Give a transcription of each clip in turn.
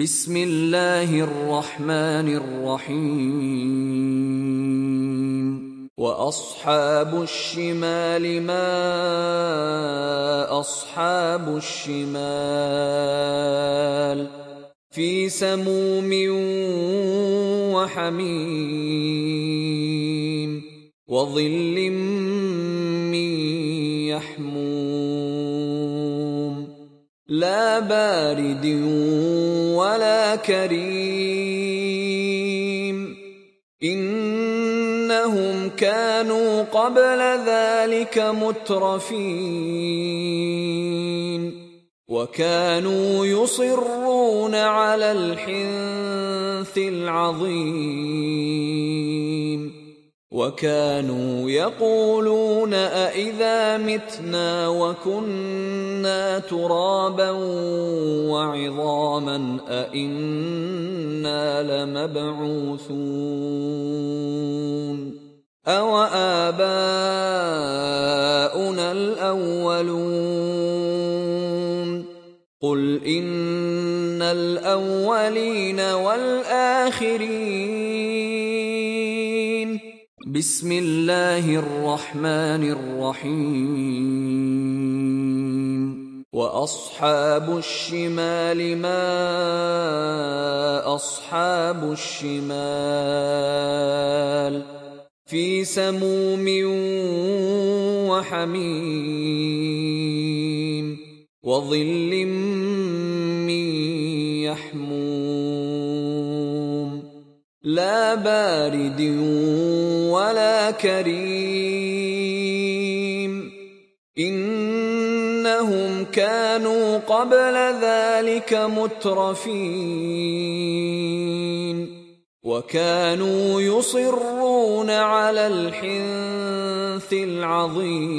بسم الله الرحمن الرحيم. وأصحاب الشمال ما أصحاب الشمال. في سموم وحميم. وظل من يحموم. لا بارد ولا كريم. إنهم كانوا قبل ذلك مترفين. وكانوا يصرون على الحنث العظيم. وكانوا يقولون أإذا متنا وكنا ترابا وعظاما أإنا لمبعوثون أو آباؤنا الأولون قل إن الأولين والآخرين بسم الله الرحمن الرحيم. وأصحاب الشمال ما أصحاب الشمال. في سموم وحميم. وظل من لا بارد ولا كريم. إنهم كانوا قبل ذلك مترفين. وكانوا يصرون على الحنث العظيم.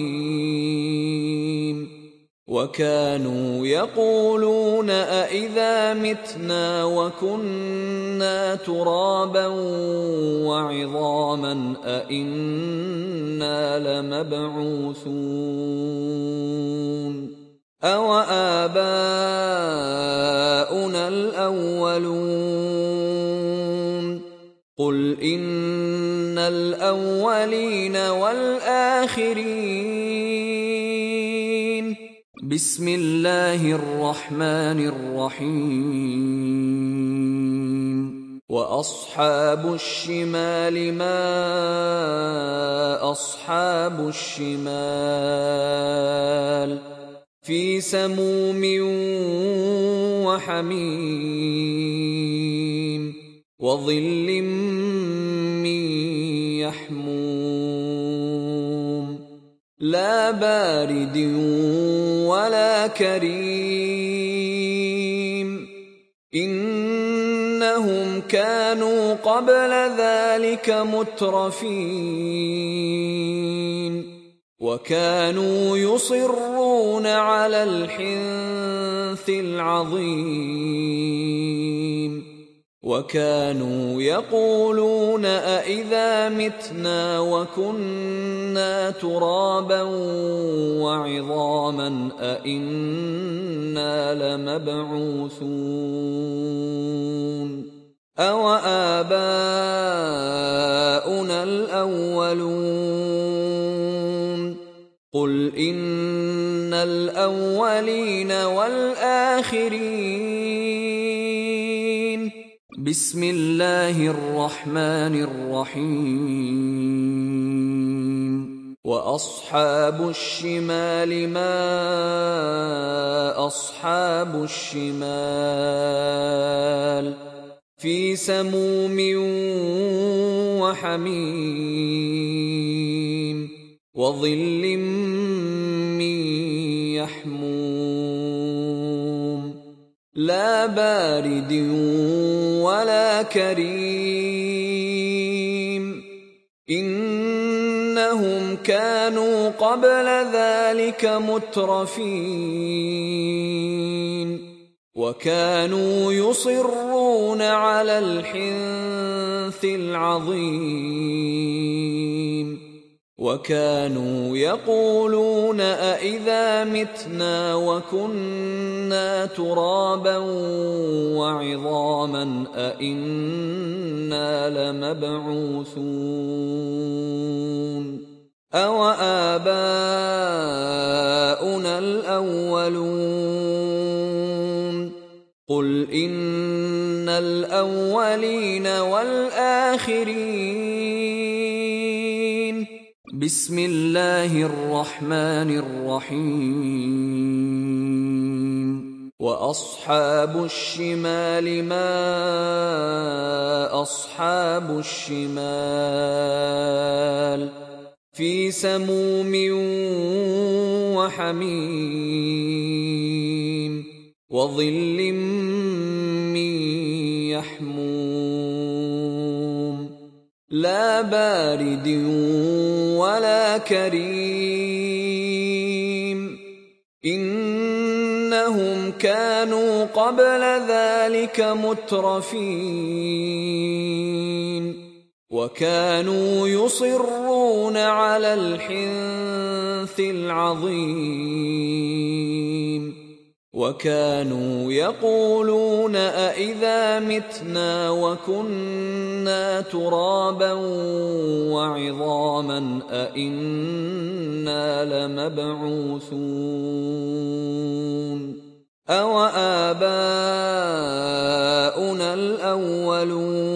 وكانوا يقولون أإذا متنا وكنا ترابا وعظاما أإنا لمبعوثون أو آباؤنا الأولون قل إن الأولين والآخرين بسم الله الرحمن الرحيم. وأصحاب الشمال ما أصحاب الشمال. في سموم وحميم وظل من لا بارد ولا كريم. إنهم كانوا قبل ذلك مترفين. وكانوا يصرون على الحنث العظيم. وكانوا يقولون أإذا متنا وكنا ترابا وعظاما أإنا لمبعوثون أو آباؤنا الأولون قل إن الأولين والآخرين بسم الله الرحمن الرحيم. وأصحاب الشمال ما أصحاب الشمال؟ في سموم وحميم. وظل من يحموم. لا بارد ولا كريم. إنهم كانوا قبل ذلك مترفين. وكانوا يصرون على الحنث العظيم. وكانوا يقولون أإذا متنا وكنا ترابا وعظاما أإنا لمبعوثون أو آباؤنا الأولون قل إن الأولين والآخرين بسم الله الرحمن الرحيم. وأصحاب الشمال ما أصحاب الشمال. في سموم وحميم. وظل لا بارد ولا كريم. إنهم كانوا قبل ذلك مترفين. وكانوا يصرون على الحنث العظيم. وكانوا يقولون أإذا متنا وكنا ترابا وعظاما أإنا لمبعوثون أو آباؤنا الأولون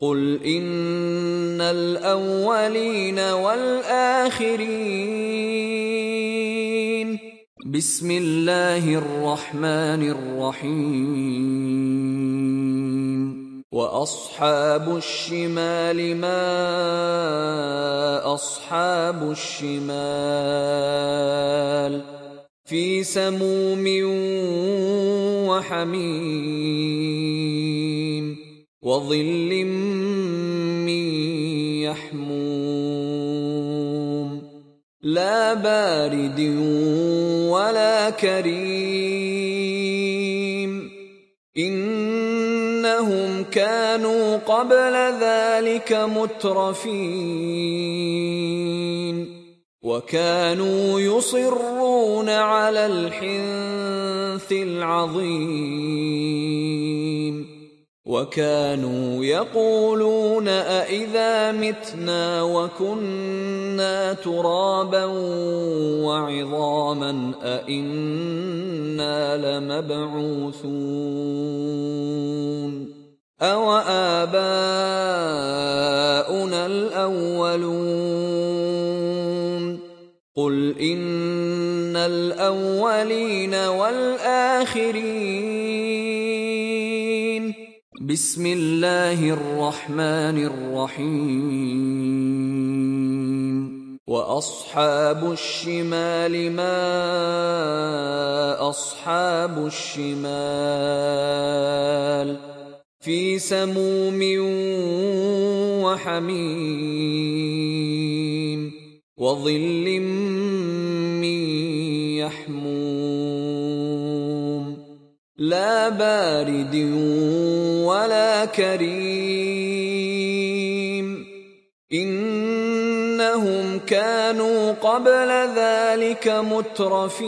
قل إن الأولين والآخرين بسم الله الرحمن الرحيم. وأصحاب الشمال ما أصحاب الشمال. في سموم وحميم وظل من لا بارد ولا كريم. إنهم كانوا قبل ذلك مترفين. وكانوا يصرون على الحنث العظيم. وكانوا يقولون أإذا متنا وكنا ترابا وعظاما أإنا لمبعوثون أو آباؤنا الأولون قل إن الأولين والآخرين بسم الله الرحمن الرحيم. وأصحاب الشمال ما أصحاب الشمال. في سموم وحميم. وظل من يحموم. لا بارد ولا كريم. إنهم كانوا قبل ذلك مترفين.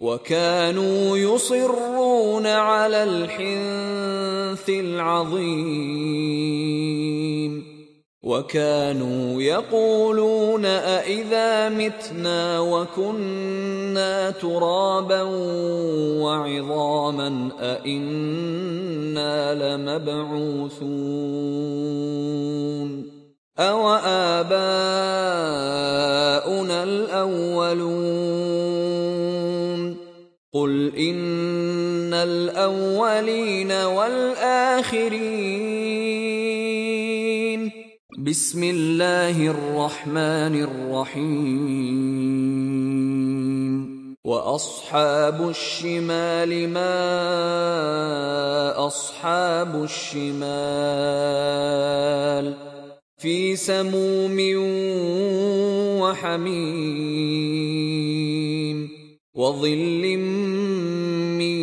وكانوا يصرون على الحنث العظيم. وكانوا يقولون أإذا متنا وكنا ترابا وعظاما أإنا لمبعوثون أو آباؤنا الأولون قل إن الأولين والآخرين بسم الله الرحمن الرحيم. وأصحاب الشمال ما أصحاب الشمال. في سموم وحميم. وظل من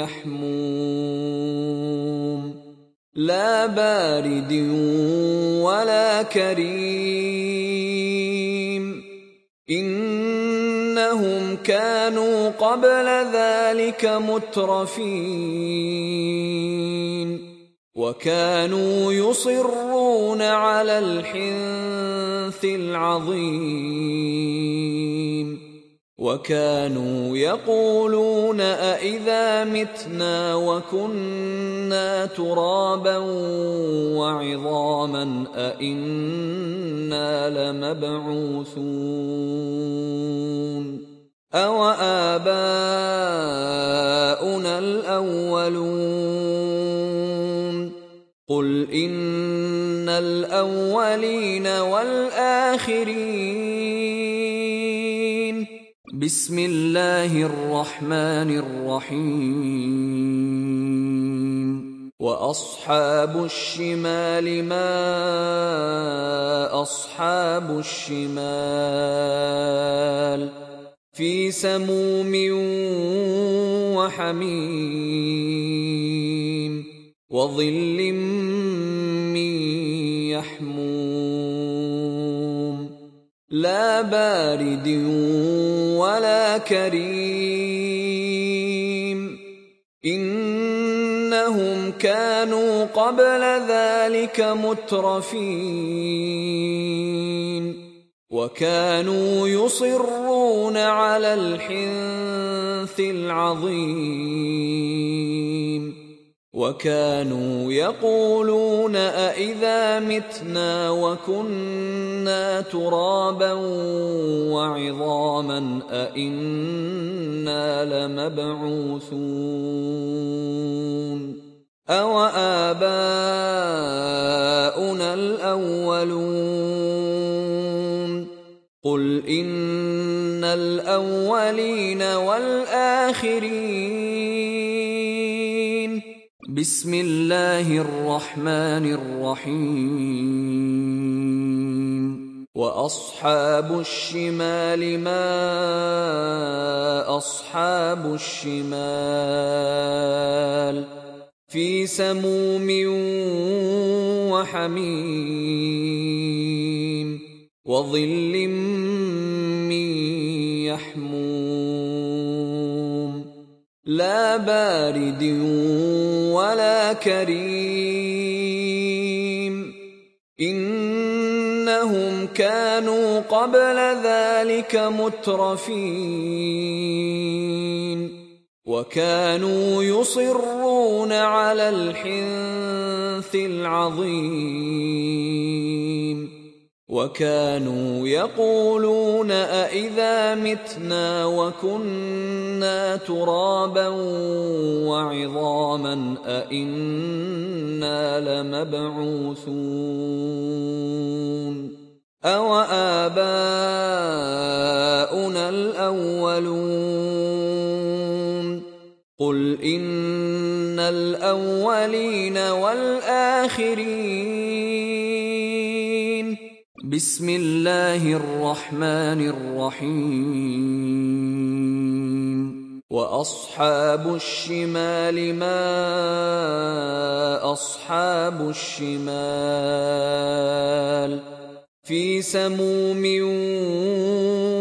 يحموم. لا بارد ولا كريم. إنهم كانوا قبل ذلك مترفين. وكانوا يصرون على الحنث العظيم. وكانوا يقولون أإذا متنا وكنا ترابا وعظاما أإنا لمبعوثون أو آباؤنا الأولون قل إن الأولين والآخرين بسم الله الرحمن الرحيم. وأصحاب الشمال ما أصحاب الشمال. في سموم وحميم. وظل من لا بارد ولا كريم. إنهم كانوا قبل ذلك مترفين. وكانوا يصرون على الحنث العظيم. وكانوا يقولون أإذا متنا وكنا ترابا وعظاما أإنا لمبعوثون أو آباؤنا الأولون قل إن الأولين والآخرين بسم الله الرحمن الرحيم. وأصحاب الشمال ما أصحاب الشمال. في سموم وحميم وظل من لا بارد ولا كريم. إنهم كانوا قبل ذلك مترفين. وكانوا يصرون على الحنث العظيم. وكانوا يقولون أإذا متنا وكنا ترابا وعظاما أإنا لمبعوثون أو آباؤنا الأولون قل إن الأولين والآخرين بسم الله الرحمن الرحيم. وأصحاب الشمال ما أصحاب الشمال. في سموم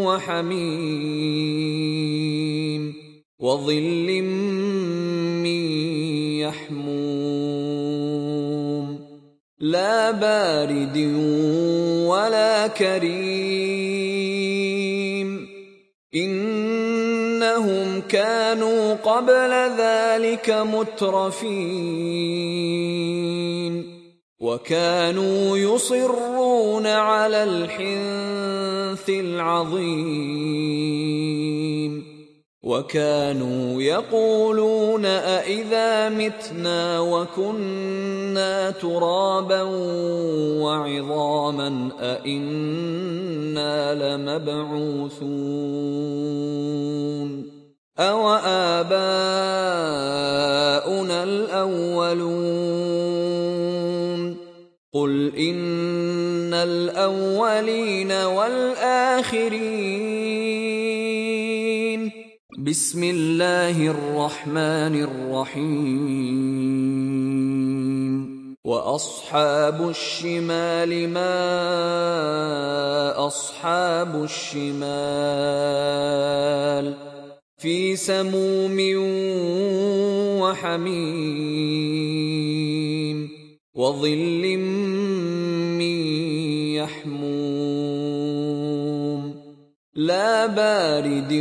وحميم. وظل من لا بارد ولا كريم. إنهم كانوا قبل ذلك مترفين. وكانوا يصرون على الحنث العظيم. وكانوا يقولون أإذا متنا وكنا ترابا وعظاما أإنا لمبعوثون أو آباؤنا الأولون قل إن الأولين والآخرين بسم الله الرحمن الرحيم. وأصحاب الشمال ما أصحاب الشمال. في سموم وحميم وظل من لا بارد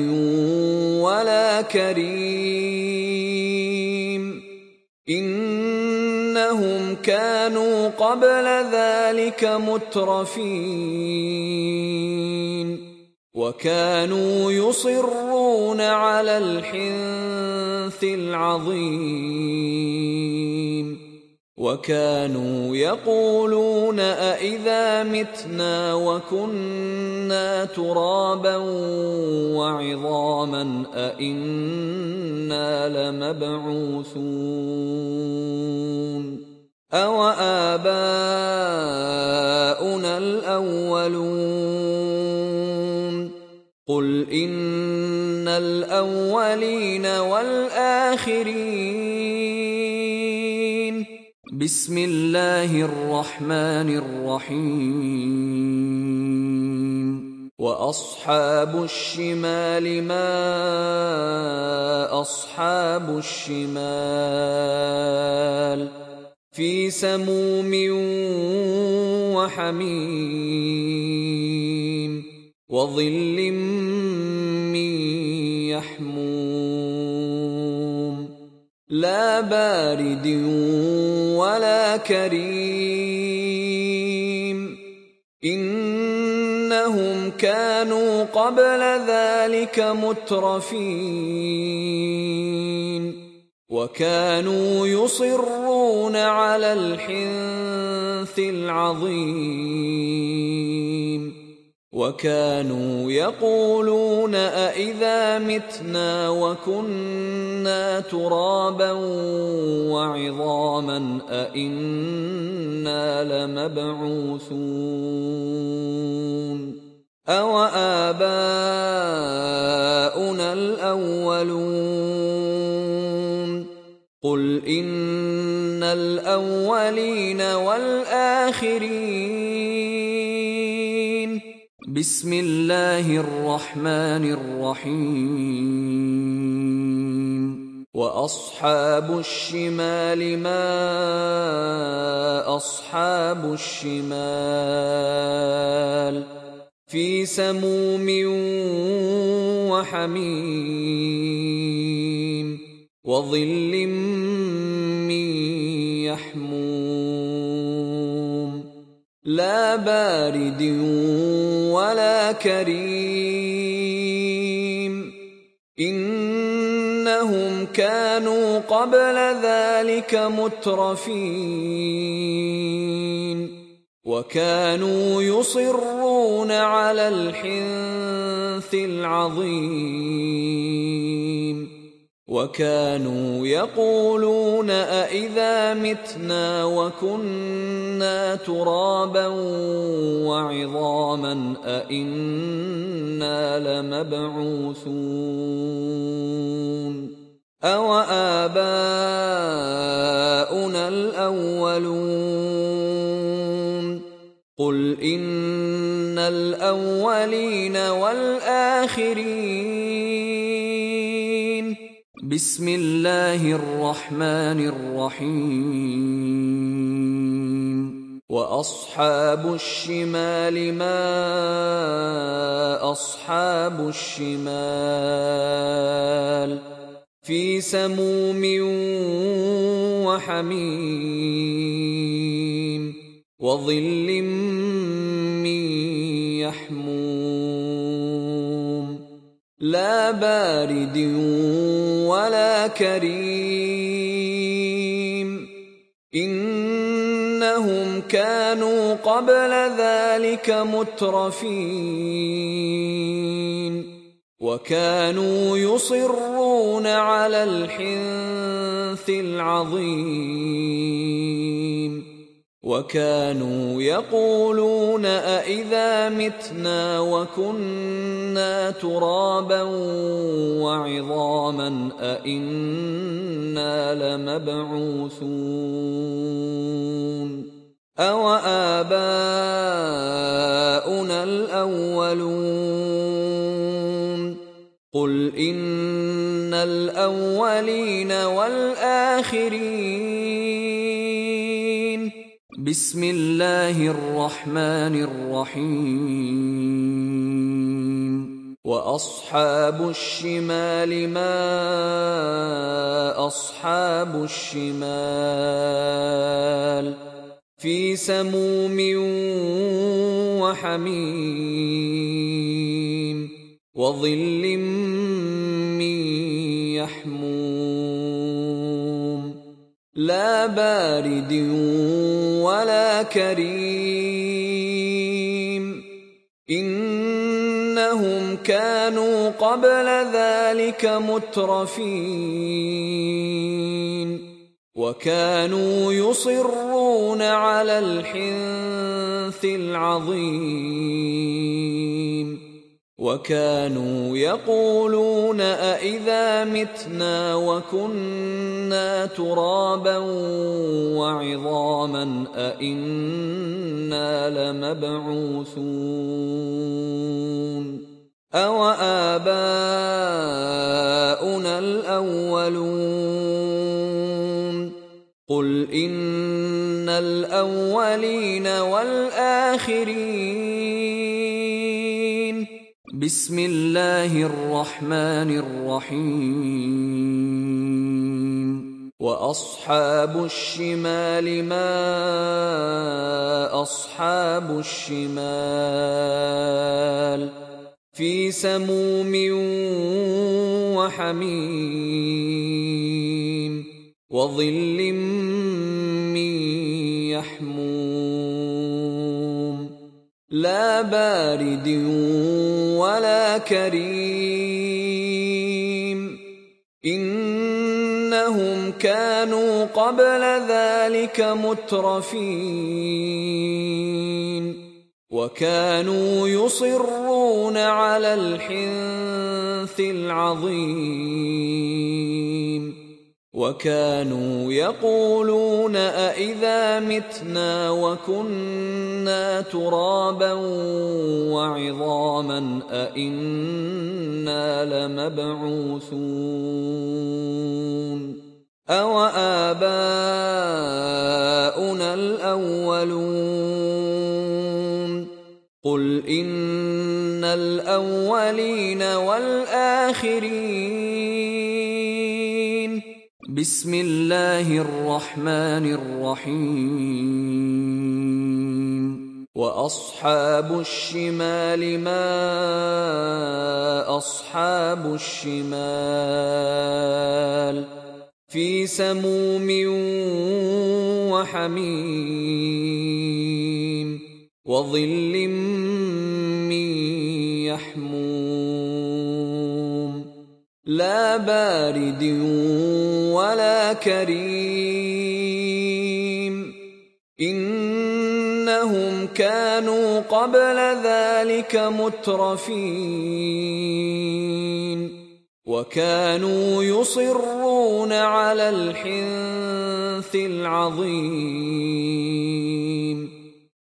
ولا كريم. إنهم كانوا قبل ذلك مترفين. وكانوا يصرون على الحنث العظيم. وكانوا يقولون أإذا متنا وكنا ترابا وعظاما أإنا لمبعوثون أو آباؤنا الأولون قل إن الأولين والآخرين بسم الله الرحمن الرحيم. وأصحاب الشمال ما أصحاب الشمال. في سموم وحميم. وظل من لا بارد ولا كريم. إنهم كانوا قبل ذلك مترفين. وكانوا يصرون على الحنث العظيم. وكانوا يقولون أإذا متنا وكنا ترابا وعظاما أإنا لمبعوثون أو آباؤنا الأولون قل إن الأولين والآخرين بسم الله الرحمن الرحيم. وأصحاب الشمال ما أصحاب الشمال. في سموم وحميم وظل من بارد ولا كريم. إنهم كانوا قبل ذلك مترفين. وكانوا يصرون على الحنث العظيم. وكانوا يقولون أإذا متنا وكنا ترابا وعظاما أإنا لمبعوثون أو آباؤنا الأولون قل إن الأولين والآخرين بسم الله الرحمن الرحيم. وأصحاب الشمال ما أصحاب الشمال. في سموم وحميم. وظل من لا بارد ولا كريم. إنهم كانوا قبل ذلك مترفين. وكانوا يصرون على الحنث العظيم. وكانوا يقولون أإذا متنا وكنا ترابا وعظاما أإنا لمبعوثون أو آباؤنا الأولون قل إن الأولين والآخرين بسم الله الرحمن الرحيم واصحاب الشمال ما اصحاب الشمال في سموم وحميم وظل من لا بارد ولا كريم. إنهم كانوا قبل ذلك مترفين. وكانوا يصرون على الحنث العظيم. وكانوا يقولون أإذا متنا وكنا ترابا وعظاما أإنا لمبعوثون أو آباؤنا الأولون قل إن الأولين والآخرين بسم الله الرحمن الرحيم. وأصحاب الشمال ما أصحاب الشمال. في سموم وحميم. وظل من لا بارد ولا كريم. إنهم كانوا قبل ذلك مترفين. وكانوا يصرون على الحنث العظيم. وكانوا يقولون أإذا متنا وكنا ترابا وعظاما أإنا لمبعوثون أو آباؤنا الأولون قل إن الأولين والآخرين بسم الله الرحمن الرحيم. وأصحاب الشمال ما أصحاب الشمال. في سموم وحميم. وظل من لا بارد ولا كريم. إنهم كانوا قبل ذلك مترفين. وكانوا يصرون على الحنث العظيم.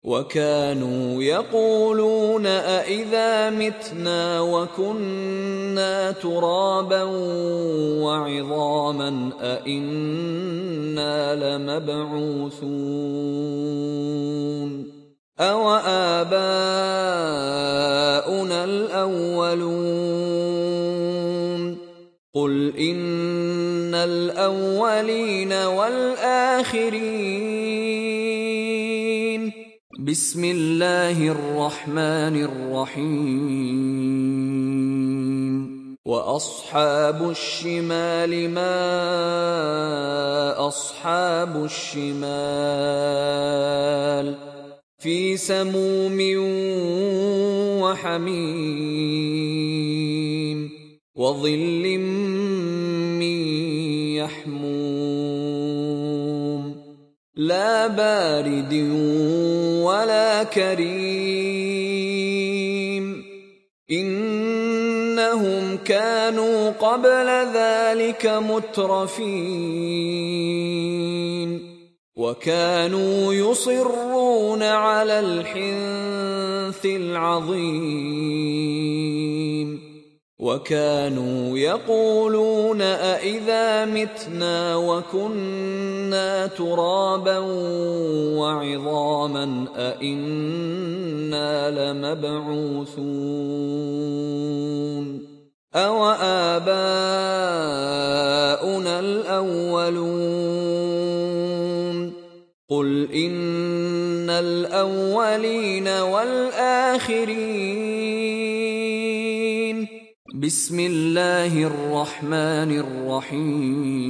وكانوا يقولون أإذا متنا وكنا ترابا وعظاما أإنا لمبعوثون أو آباؤنا الأولون قل إن الأولين والآخرين بسم الله الرحمن الرحيم. وأصحاب الشمال ما أصحاب الشمال. في سموم وحميم. وظل من لا بارد ولا كريم. إنهم كانوا قبل ذلك مترفين. وكانوا يصرون على الحنث العظيم. وكانوا يقولون أإذا متنا وكنا ترابا وعظاما أإنا لمبعوثون أو آباؤنا الأولون قل إن الأولين والآخرين بسم الله الرحمن الرحيم.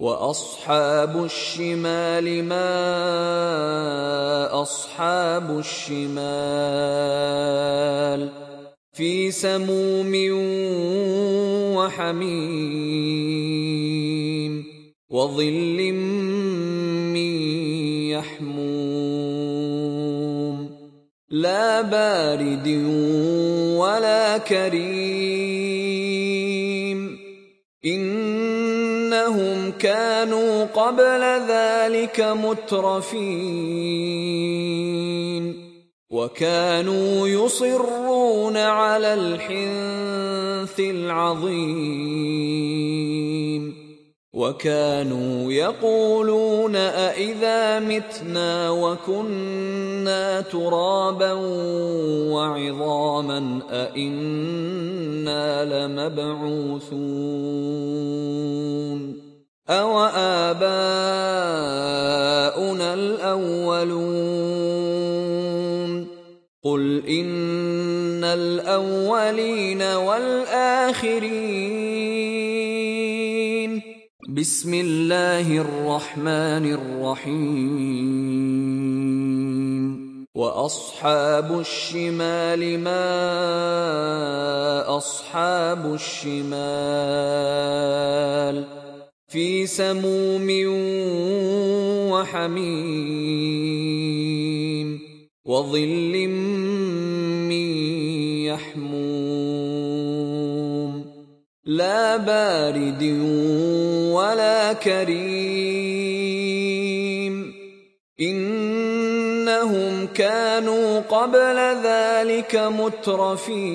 وأصحاب الشمال ما أصحاب الشمال. في سموم وحميم. وظل من لا بارد ولا كريم. إنهم كانوا قبل ذلك مترفين. وكانوا يصرون على الحنث العظيم. وكانوا يقولون أإذا متنا وكنا ترابا وعظاما أإنا لمبعوثون أو آباؤنا الأولون قل إن الأولين والآخرين بسم الله الرحمن الرحيم. وأصحاب الشمال ما أصحاب الشمال. في سموم وحميم. وظل من لا بارد ولا كريم. إنهم كانوا قبل ذلك مترفين.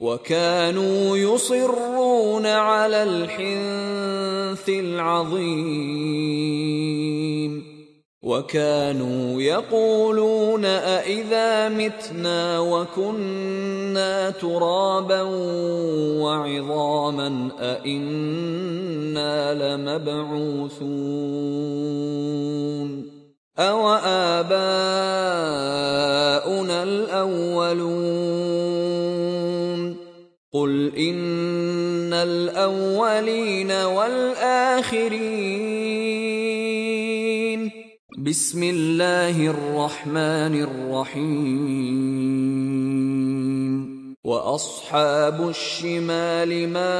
وكانوا يصرون على الحنث العظيم. وكانوا يقولون أإذا متنا وكنا ترابا وعظاما أإنا لمبعوثون أو آباؤنا الأولون قل إن الأولين والآخرين بسم الله الرحمن الرحيم. وأصحاب الشمال ما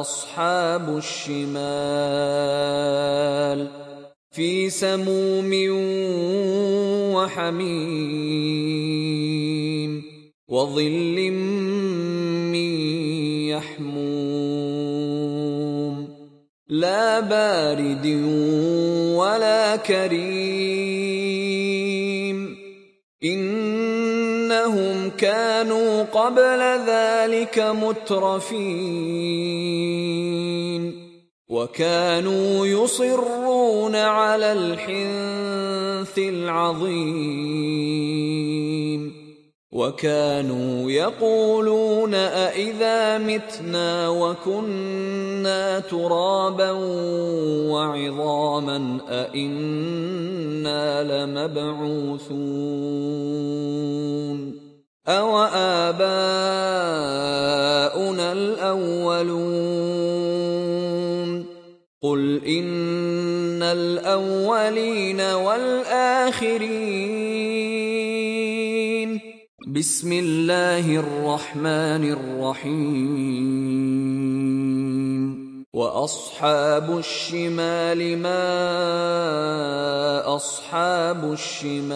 أصحاب الشمال. في سموم وحميم وظل من يحموم لا بارد ولا كريم. إنهم كانوا قبل ذلك مترفين. وكانوا يصرون على الحنث العظيم. وكانوا يقولون أإذا متنا وكنا ترابا وعظاما أإنا لمبعوثون أو آباؤنا الأولون قل إن الأولين والآخرين بسم الله الرحمن الرحيم. وأصحاب الشمال ما أصحاب الشمال.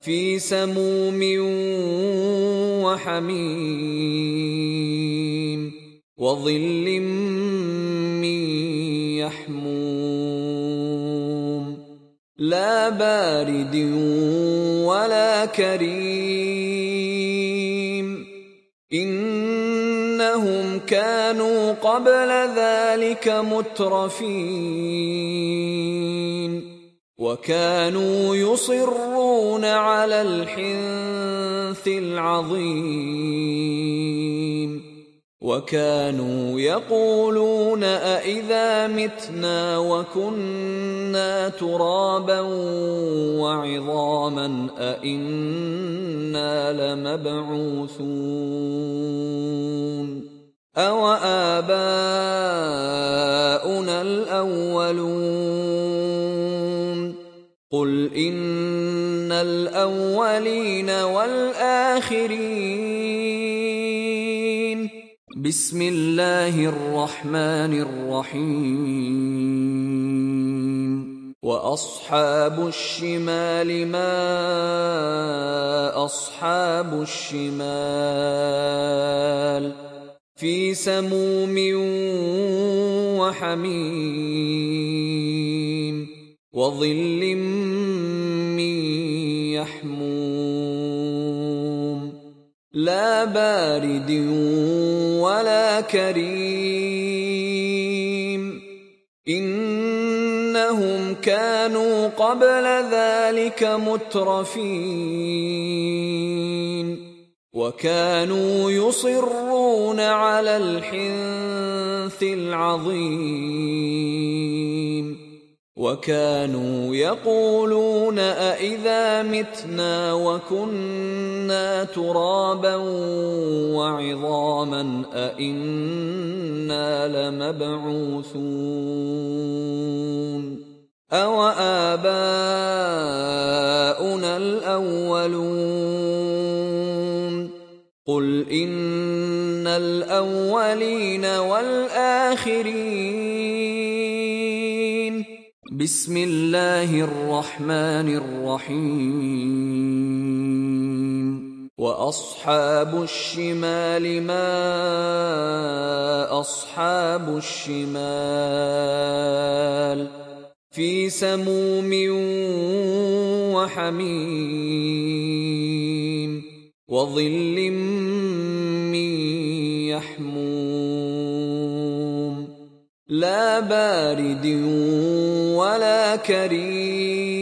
في سموم وحميم وظل من يحموم لا بارد ولا كريم. إنهم كانوا قبل ذلك مترفين. وكانوا يصرون على الحنث العظيم. وكانوا يقولون أإذا متنا وكنا ترابا وعظاما أإنا لمبعوثون أو آباؤنا الأولون قل إن الأولين والآخرين بسم الله الرحمن الرحيم. وأصحاب الشمال ما أصحاب الشمال. في سموم وحميم وظل من يحموم لا بارد ولا كريم. إنهم كانوا قبل ذلك مترفين. وكانوا يصرون على الحنث العظيم. وكانوا يقولون أإذا متنا وكنا ترابا وعظاما أإنا لمبعوثون أو آباؤنا الأولون قل إن الأولين والآخرين بسم الله الرحمن الرحيم. وأصحاب الشمال ما أصحاب الشمال. في سموم وحميم وظل من يحموم لا بارد ولا كريم.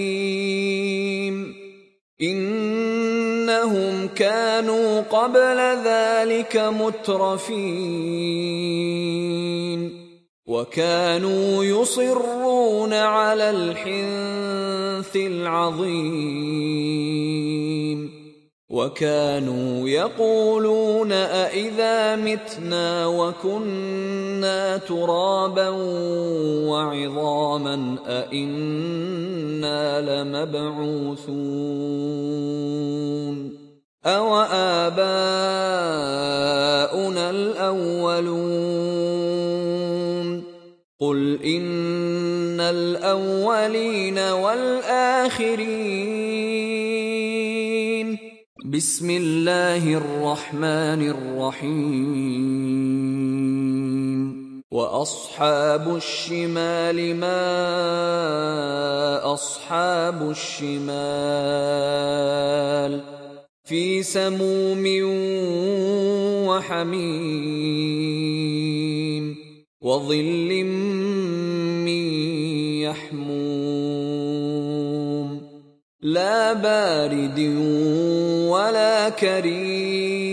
إنهم كانوا قبل ذلك مترفين. وكانوا يصرون على الحنث العظيم. وكانوا يقولون أإذا متنا وكنا ترابا وعظاما أإنا لمبعوثون أو آباؤنا الأولون قل إن الأولين والآخرين بسم الله الرحمن الرحيم. وأصحاب الشمال ما أصحاب الشمال. في سموم وحميم وظل من يحموم لا بارد ولا كريم.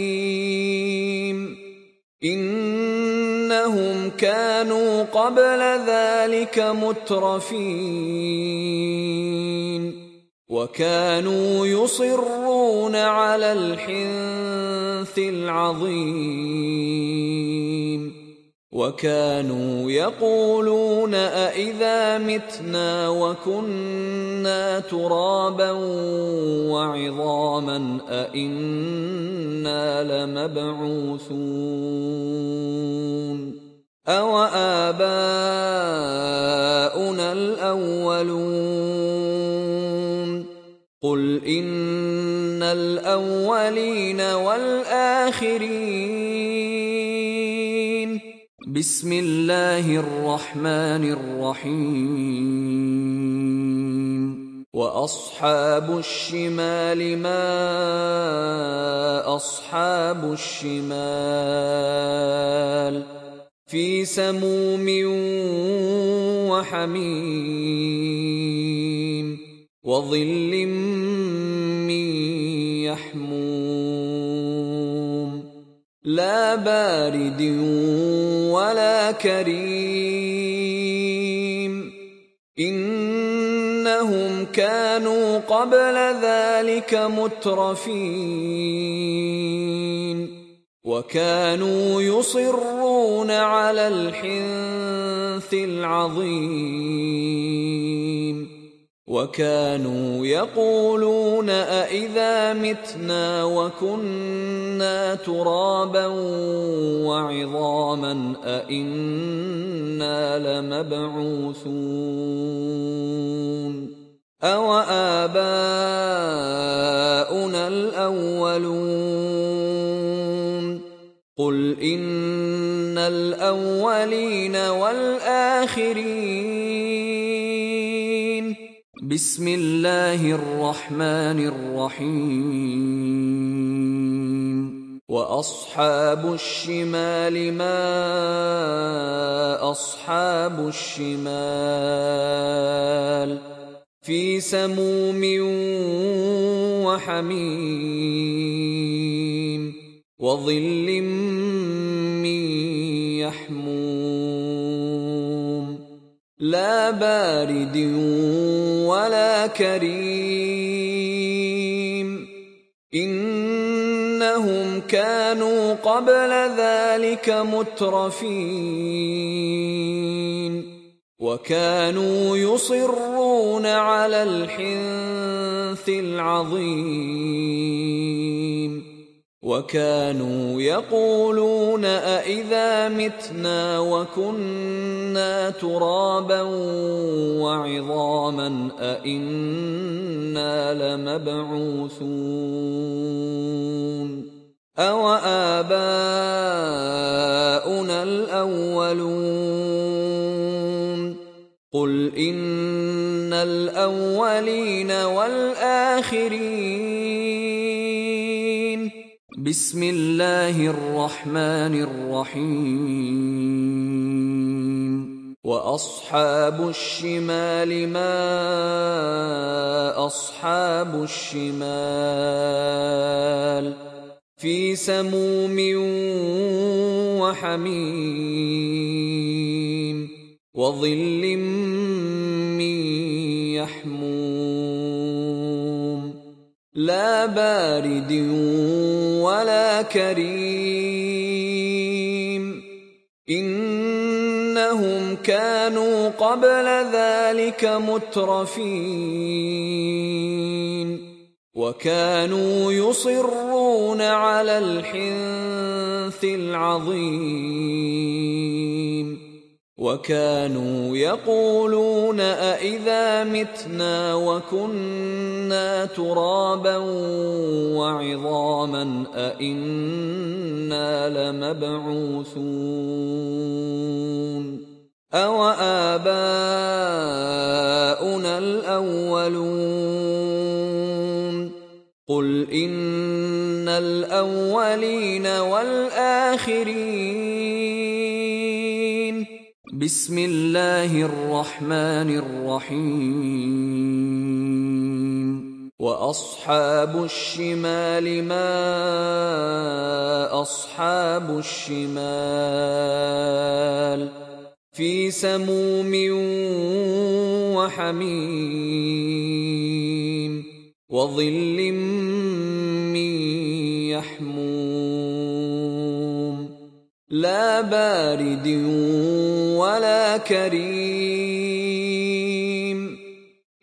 إنهم كانوا قبل ذلك مترفين. وكانوا يصرون على الحنث العظيم. وكانوا يقولون أإذا متنا وكنا ترابا وعظاما أإنا لمبعوثون أو آباؤنا الأولون قل إن الأولين والآخرين بسم الله الرحمن الرحيم. وأصحاب الشمال ما أصحاب الشمال. في سموم وحميم وظل من يحموم لا بارد ولا كريم. إنهم كانوا قبل ذلك مترفين. وكانوا يصرون على الحنث العظيم. وكانوا يقولون أإذا متنا وكنا ترابا وعظاما أإنا لمبعوثون أو آباؤنا الأولون قل إن الأولين والآخرين بسم الله الرحمن الرحيم. وأصحاب الشمال ما أصحاب الشمال. في سموم وحميم وظل من يحموم لا بارد ولا كريم. إنهم كانوا قبل ذلك مترفين. وكانوا يصرون على الحنث العظيم. وكانوا يقولون أإذا متنا وكنا ترابا وعظاما أإنا لمبعوثون أو آباؤنا الأولون قل إن الأولين والآخرين بسم الله الرحمن الرحيم. وأصحاب الشمال ما أصحاب الشمال. في سموم وحميم وظل من يحموم لا بارد ولا كريم. إنهم كانوا قبل ذلك مترفين. وكانوا يصرون على الحنث العظيم. وكانوا يقولون أإذا متنا وكنا ترابا وعظاما أإنا لمبعوثون أو آباؤنا الأولون قل إن الأولين والآخرين بسم الله الرحمن الرحيم. وأصحاب الشمال ما أصحاب الشمال. في سموم وحميم وظل من يحموم. لا بارد ولا كريم.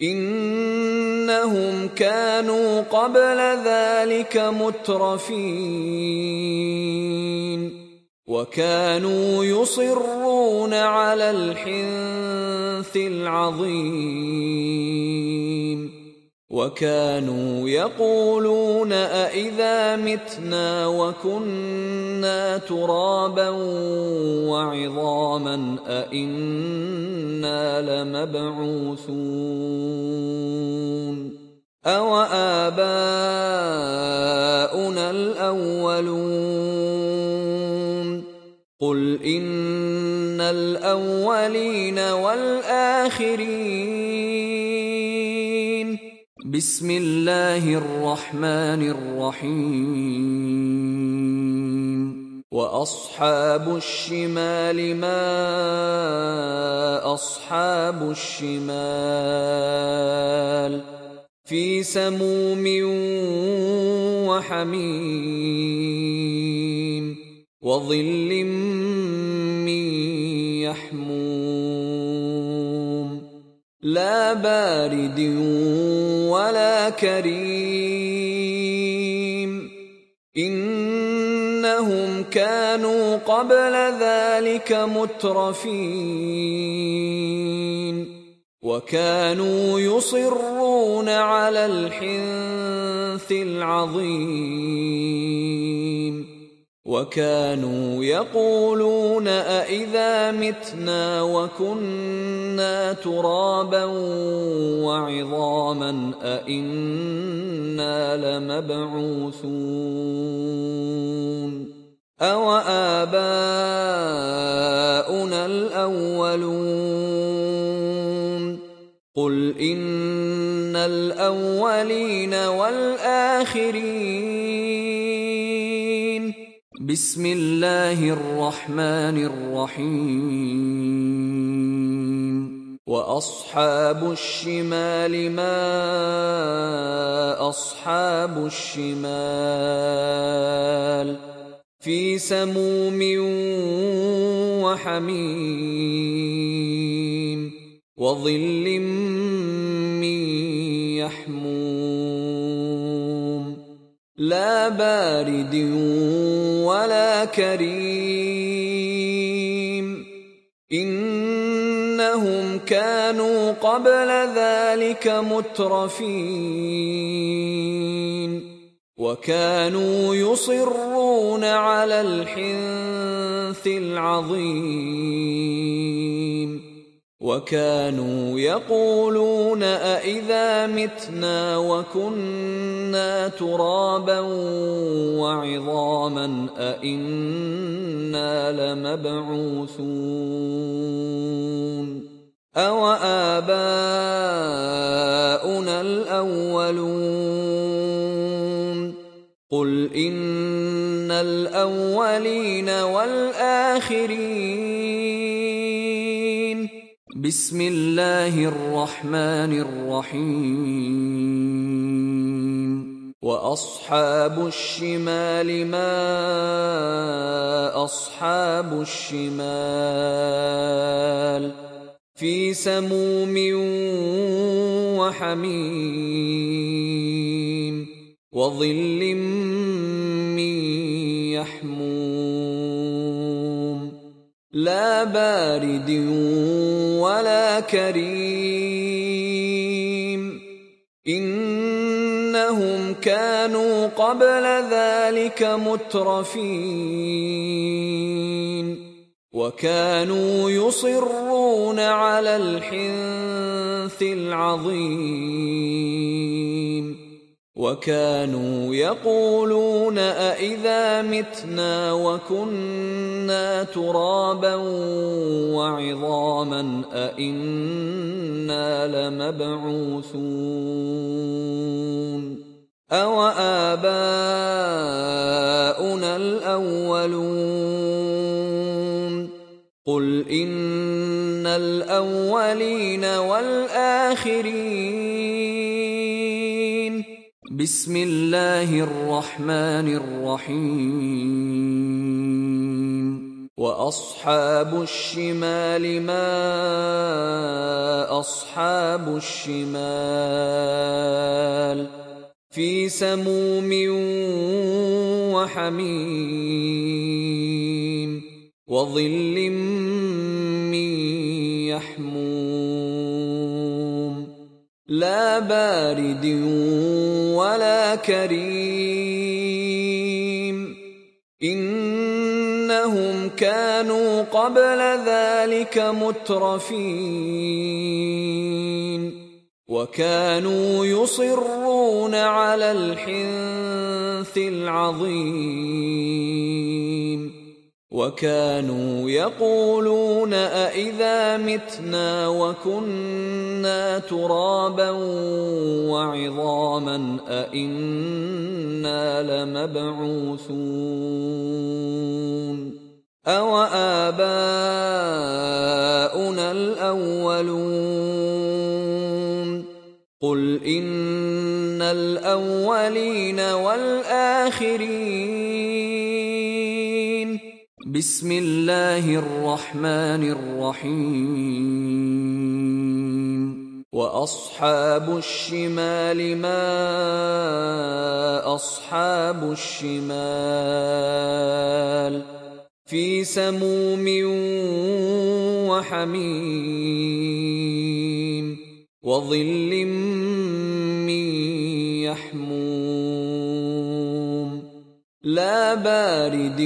إنهم كانوا قبل ذلك مترفين. وكانوا يصرون على الحنث العظيم. وكانوا يقولون أإذا متنا وكنا ترابا وعظاما أإنا لمبعوثون أو آباؤنا الأولون قل إن الأولين والآخرين بسم الله الرحمن الرحيم. وأصحاب الشمال ما أصحاب الشمال. في سموم وحميم وظل من يحموم. لا بارد ولا كريم. إنهم كانوا قبل ذلك مترفين. وكانوا يصرون على الحنث العظيم. وكانوا يقولون أإذا متنا وكنا ترابا وعظاما أإنا لمبعوثون أو آباؤنا الأولون قل إن الأولين والآخرين بسم الله الرحمن الرحيم. وأصحاب الشمال ما أصحاب الشمال. في سموم وحميم. وظل لا بارد ولا كريم. إنهم كانوا قبل ذلك مترفين. وكانوا يصرون على الحنث العظيم. وكانوا يقولون أإذا متنا وكنا ترابا وعظاما أإنا لمبعوثون أو آباؤنا الأولون قل إن الأولين والآخرين بسم الله الرحمن الرحيم واصحاب الشمال ما اصحاب الشمال في سموم وحميم وظل من لا بارد ولا كريم. إنهم كانوا قبل ذلك مترفين. وكانوا يصرون على الحنث العظيم. وكانوا يقولون أإذا متنا وكنا ترابا وعظاما أإنا لمبعوثون أو آباؤنا الأولون قل إن الأولين والآخرين بسم الله الرحمن الرحيم. وأصحاب الشمال ما أصحاب الشمال. في سموم وحميم. وظل من لا بارد ولا كريم. إنهم كانوا قبل ذلك مترفين. وكانوا يصرون على الحنث العظيم. وكانوا يقولون أإذا متنا وكنا ترابا وعظاما أإنا لمبعوثون أو آباؤنا الأولون قل إن الأولين والآخرين بسم الله الرحمن الرحيم. وأصحاب الشمال ما أصحاب الشمال. في سموم وحميم. وظل من لا بارد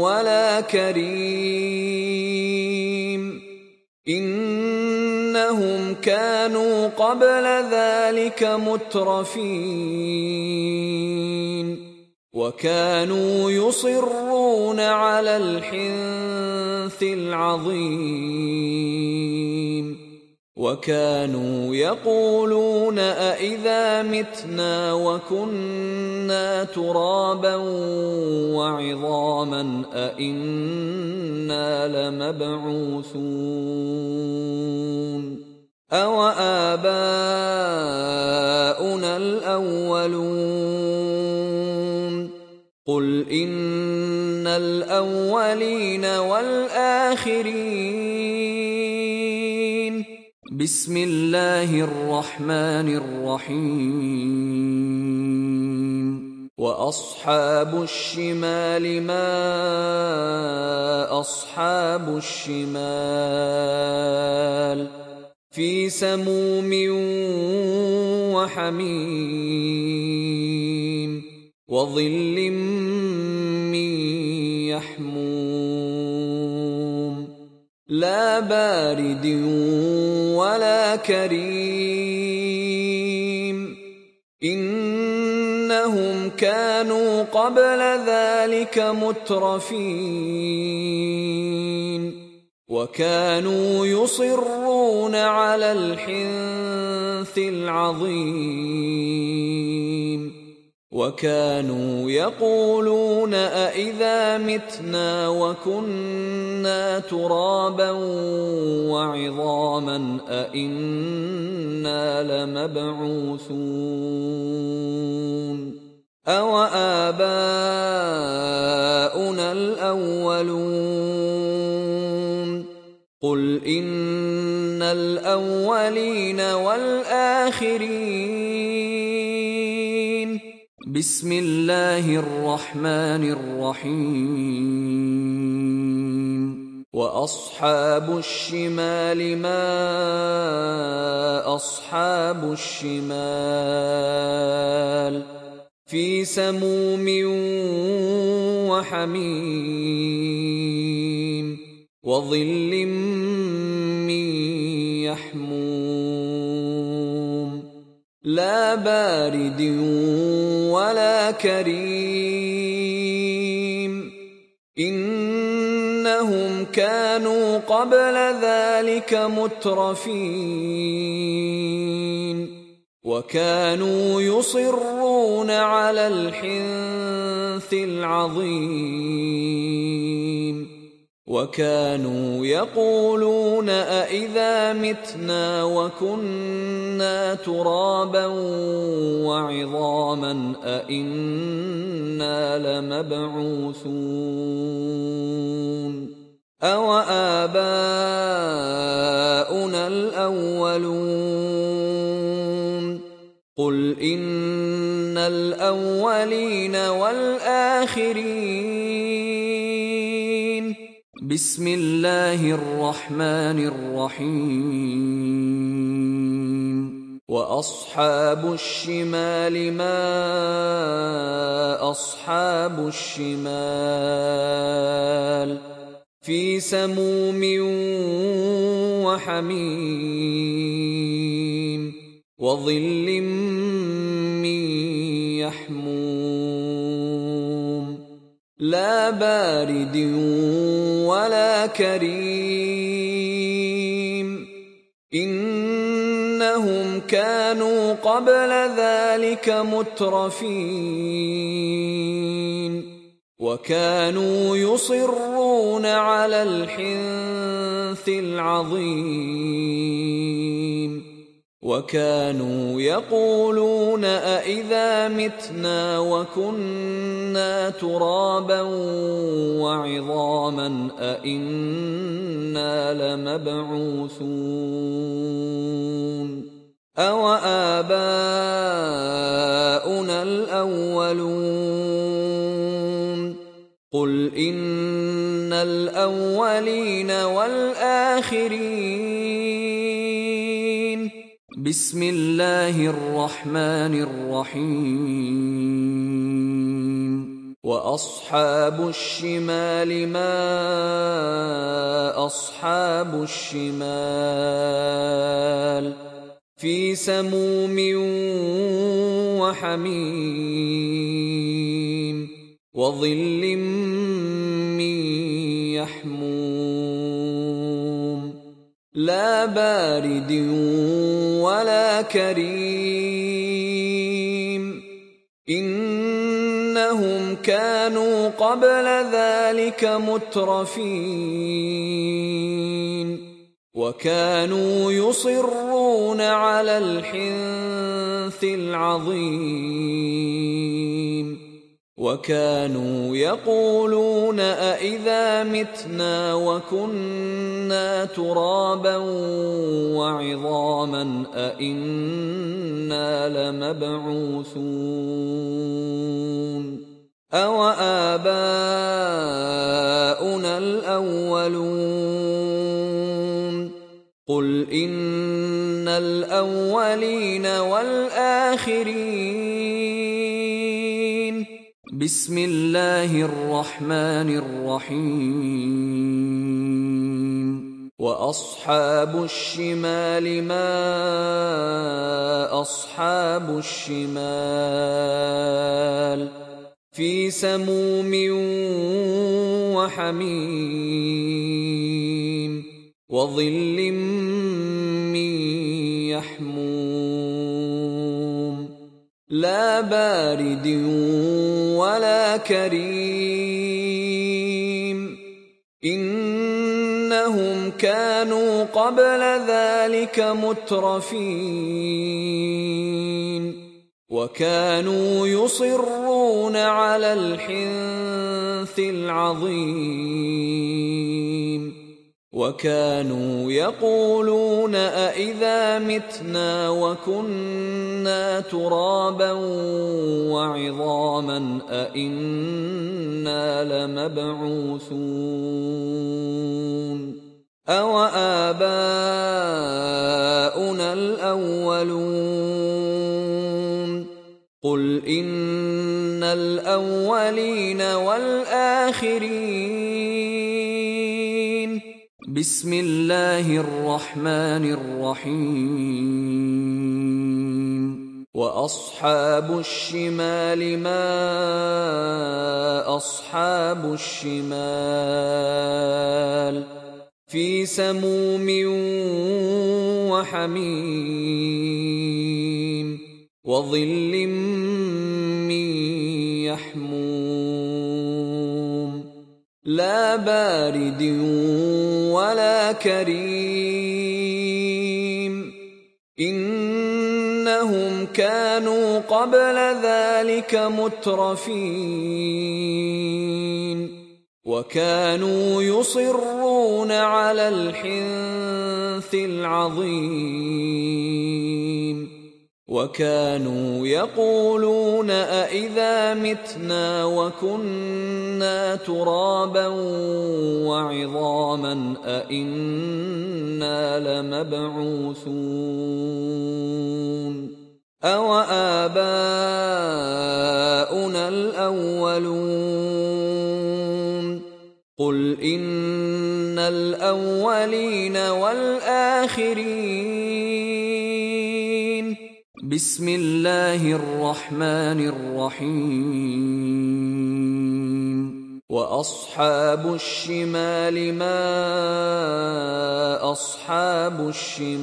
ولا كريم. إنهم كانوا قبل ذلك مترفين. وكانوا يصرون على الحنث العظيم. وكانوا يقولون أإذا متنا وكنا ترابا وعظاما أإنا لمبعوثون أو آباؤنا الأولون قل إن الأولين والآخرين بسم الله الرحمن الرحيم. وأصحاب الشمال ما أصحاب الشمال. في سموم وحميم. وظل لا بارد ولا كريم. إنهم كانوا قبل ذلك مترفين. وكانوا يصرون على الحنث العظيم. وكانوا يقولون أإذا متنا وكنا ترابا وعظاما أإنا لمبعوثون أو آباؤنا الأولون قل إن الأولين والآخرين بسم الله الرحمن الرحيم واصحاب الشمال ما اصحاب الشمال في سموم وحميم وظل لا بارد ولا كريم. إنهم كانوا قبل ذلك مترفين. وكانوا يصرون على الحنث العظيم. وكانوا يقولون أإذا متنا وكنا ترابا وعظاما أإنا لمبعوثون أوآباؤنا الأولون قل إن الأولين والآخرين بسم الله الرحمن الرحيم. وأصحاب الشمال ما أصحاب الشمال. في سموم وحميم. وظل من لا بارد ولا كريم. إنهم كانوا قبل ذلك مترفين. وكانوا يصرون على الحنث العظيم. وكانوا يقولون أإذا متنا وكنا ترابا وعظاما أإنا لمبعوثون أوآباؤنا الأولون قل إن الأولين والآخرين بسم الله الرحمن الرحيم. وأصحاب الشمال ما أصحاب الشمال. في سموم وحميم. وظل لا بارد ولا كريم. إنهم كانوا قبل ذلك مترفين. وكانوا يصرون على الحنث العظيم. وكانوا يقولون أإذا متنا وكنا ترابا وعظاما أإنا لمبعوثون أوآباؤنا الأولون قل إن الأولين والآخرين بسم الله الرحمن الرحيم. وأصحاب الشمال ما أصحاب الشمال. في سموم وحميم. وظل من لا بارد ولا كريم. إنهم كانوا قبل ذلك مترفين. وكانوا يصرون على الحنث العظيم. وكانوا يقولون أإذا متنا وكنا ترابا وعظاما أإنا لمبعوثون أوآباؤنا الأولون قل إن الأولين والآخرين بسم الله الرحمن الرحيم. وأصحاب الشمال ما أصحاب الشمال. في سموم وحميم وظل من لا بارد ولا كريم. إنهم كانوا قبل ذلك مترفين. وكانوا يصرون على الحنث العظيم. وكانوا يقولون أإذا متنا وكنا ترابا وعظاما أإنا لمبعوثون أو آباؤنا الأولون قل إن الأولين والآخرين بسم الله الرحمن الرحيم. وأصحاب الشمال ما أصحاب الشمال.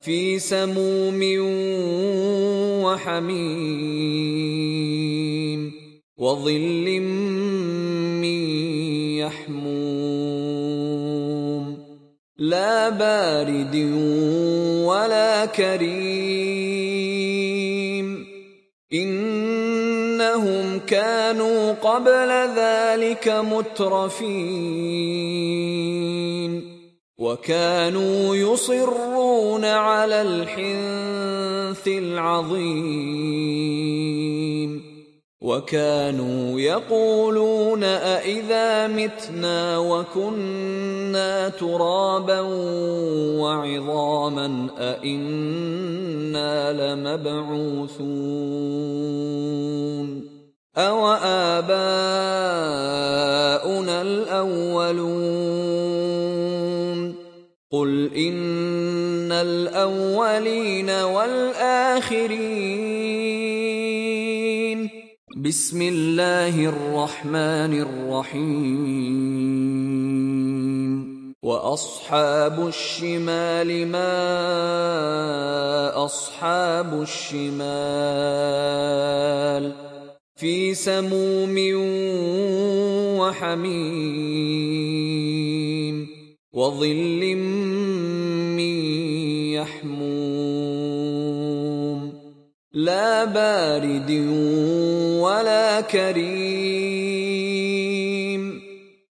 في سموم وحميم. وظل لا بارد ولا كريم. إنهم كانوا قبل ذلك مترفين. وكانوا يصرون على الحنث العظيم. وكانوا يقولون أإذا متنا وكنا ترابا وعظاما أإنا لمبعوثون أو آباؤنا الأولون قل إن الأولين والآخرين بسم الله الرحمن الرحيم. وأصحاب الشمال ما أصحاب الشمال. في سموم وحميم. وظل من لا بارد ولا كريم.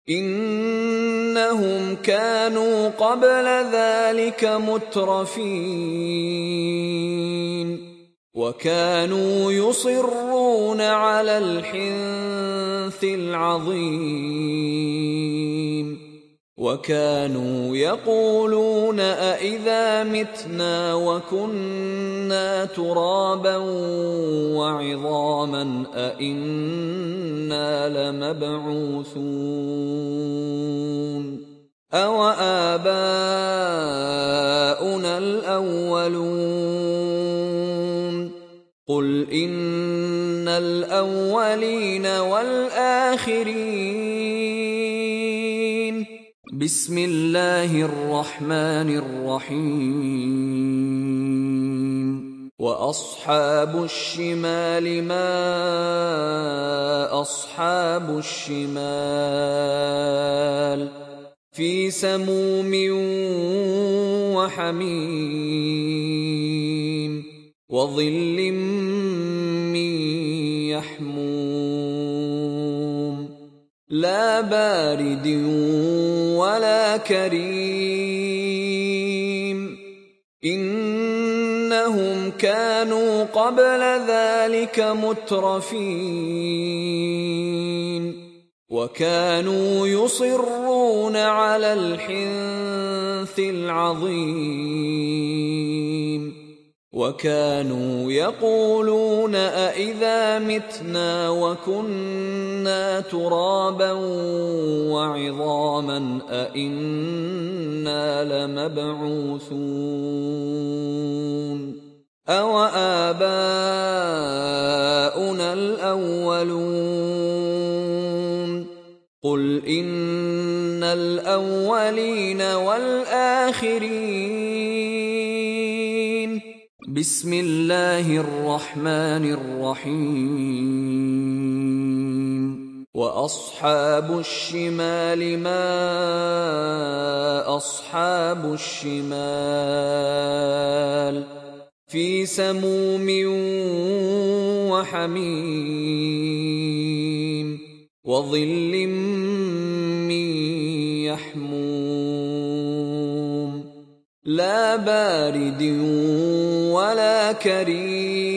إنهم كانوا قبل ذلك مترفين. وكانوا يصرون على الحنث العظيم. وكانوا يقولون أإذا متنا وكنا ترابا وعظاما أإنا لمبعوثون أو آباؤنا الأولون قل إن الأولين والآخرين بسم الله الرحمن الرحيم. وأصحاب الشمال ما أصحاب الشمال. في سموم وحميم. وظل لا بارد ولا كريم. إنهم كانوا قبل ذلك مترفين. وكانوا يصرون على الحنث العظيم. وكانوا يقولون أإذا متنا وكنا ترابا وعظاما أإنا لمبعوثون أو آباؤنا الأولون قل إن الأولين والآخرين بسم الله الرحمن الرحيم. وأصحاب الشمال ما أصحاب الشمال. في سموم وحميم. وظل من يحموم. لا بارد ولا كريم.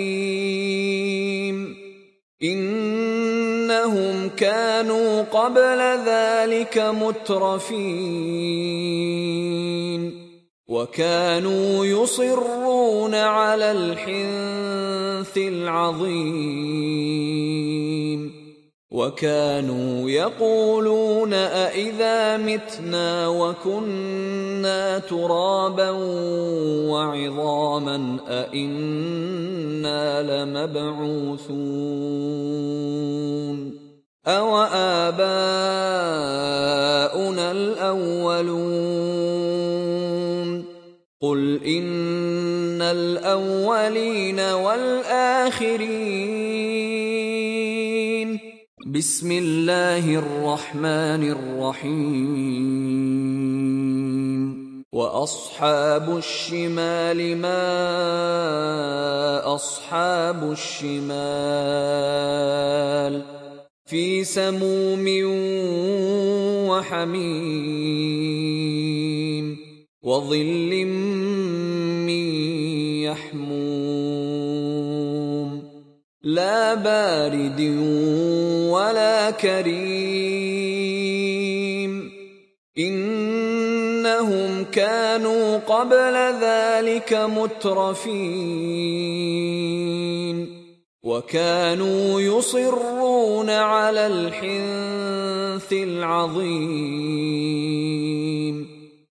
إنهم كانوا قبل ذلك مترفين. وكانوا يصرون على الحنث العظيم. وكانوا يقولون أإذا متنا وكنا ترابا وعظاما أإنا لمبعوثون أو آباؤنا الأولون قل إن الأولين والآخرين بسم الله الرحمن الرحيم. وأصحاب الشمال ما أصحاب الشمال. في سموم وحميم. وظل لا بارد ولا كريم. إنهم كانوا قبل ذلك مترفين. وكانوا يصرون على الحنث العظيم.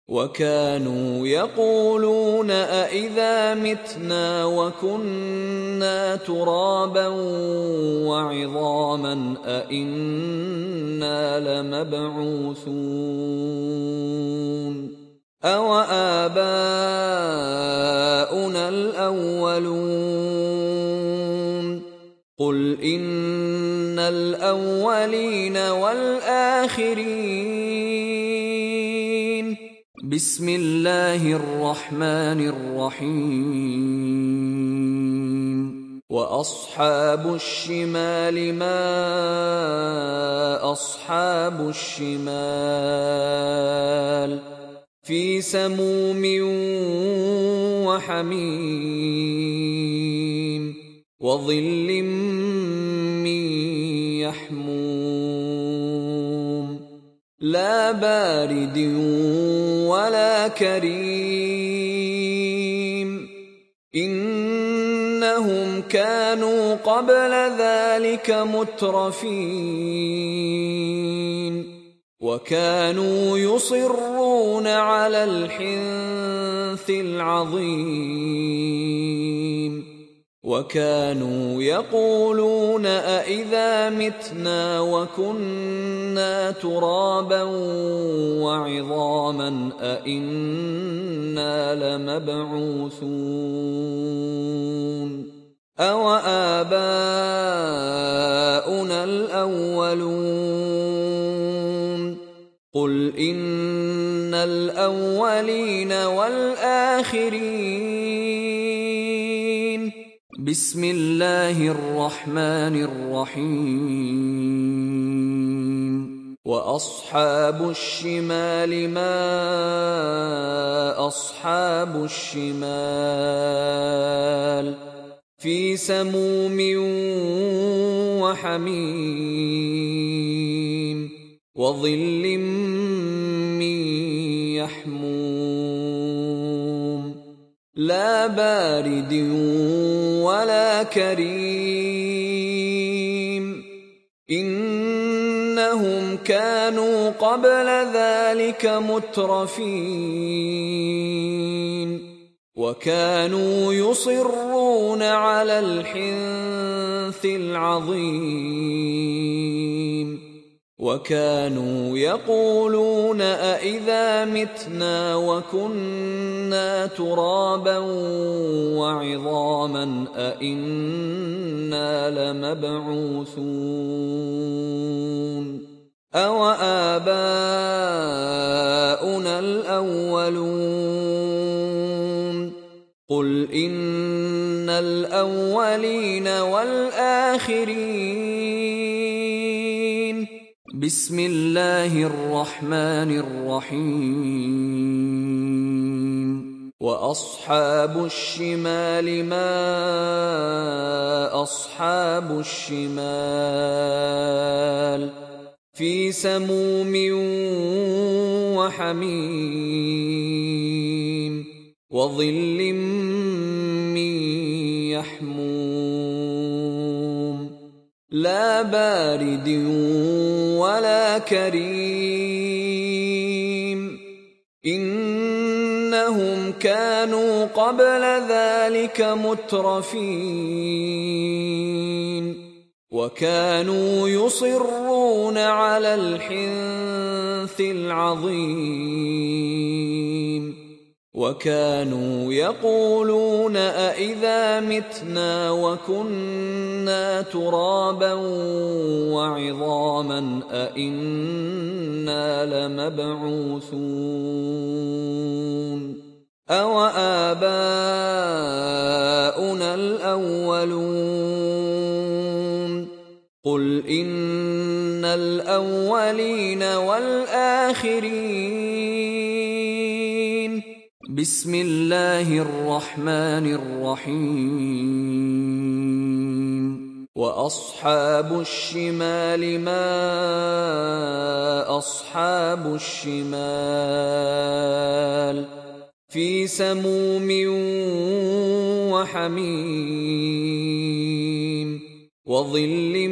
وكانوا يقولون أإذا متنا وكنا ترابا وعظاما أإنا لمبعوثون أو آباؤنا الأولون قل إن الأولين والآخرين بسم الله الرحمن الرحيم. وأصحاب الشمال ما أصحاب الشمال. في سموم وحميم. وظل من لا بارد ولا كريم. إنهم كانوا قبل ذلك مترفين. وكانوا يصرون على الحنث العظيم. وكانوا يقولون أإذا متنا وكنا ترابا وعظاما أإنا لمبعوثون أو آباؤنا الأولون قل إن الأولين والآخرين بسم الله الرحمن الرحيم. وأصحاب الشمال ما أصحاب الشمال. في سموم وحميم. وظل من يحموم. لا بارد ولا كريم. إنهم كانوا قبل ذلك مترفين. وكانوا يصرون على الحنث العظيم. وكانوا يقولون أإذا متنا وكنا ترابا وعظاما أإنا لمبعوثون أو آباؤنا الأولون قل إن الأولين والآخرين بسم الله الرحمن الرحيم. وأصحاب الشمال ما أصحاب الشمال. في سموم وحميم. وظل من لا بارد ولا كريم. إنهم كانوا قبل ذلك مترفين. وكانوا يصرون على الحنث العظيم. وكانوا يقولون أإذا متنا وكنا ترابا وعظاما أإنا لمبعوثون أو آباؤنا الأولون قل إن الأولين والآخرين بسم الله الرحمن الرحيم. وأصحاب الشمال ما أصحاب الشمال. في سموم وحميم وظل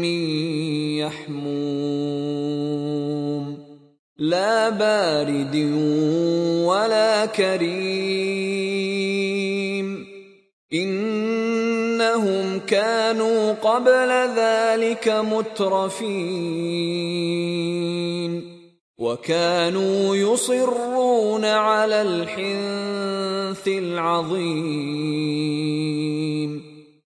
من لا بارد ولا كريم. إنهم كانوا قبل ذلك مترفين. وكانوا يصرون على الحنث العظيم.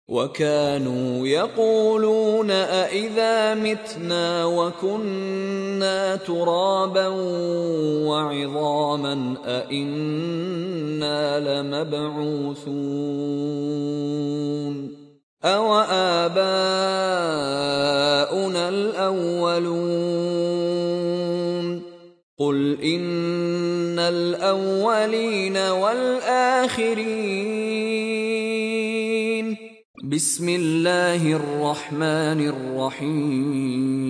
وكانوا يقولون أإذا متنا وكنا ترابا وعظاما أإنا لمبعوثون أو آباؤنا الأولون قل إن الأولين والآخرين بسم الله الرحمن الرحيم.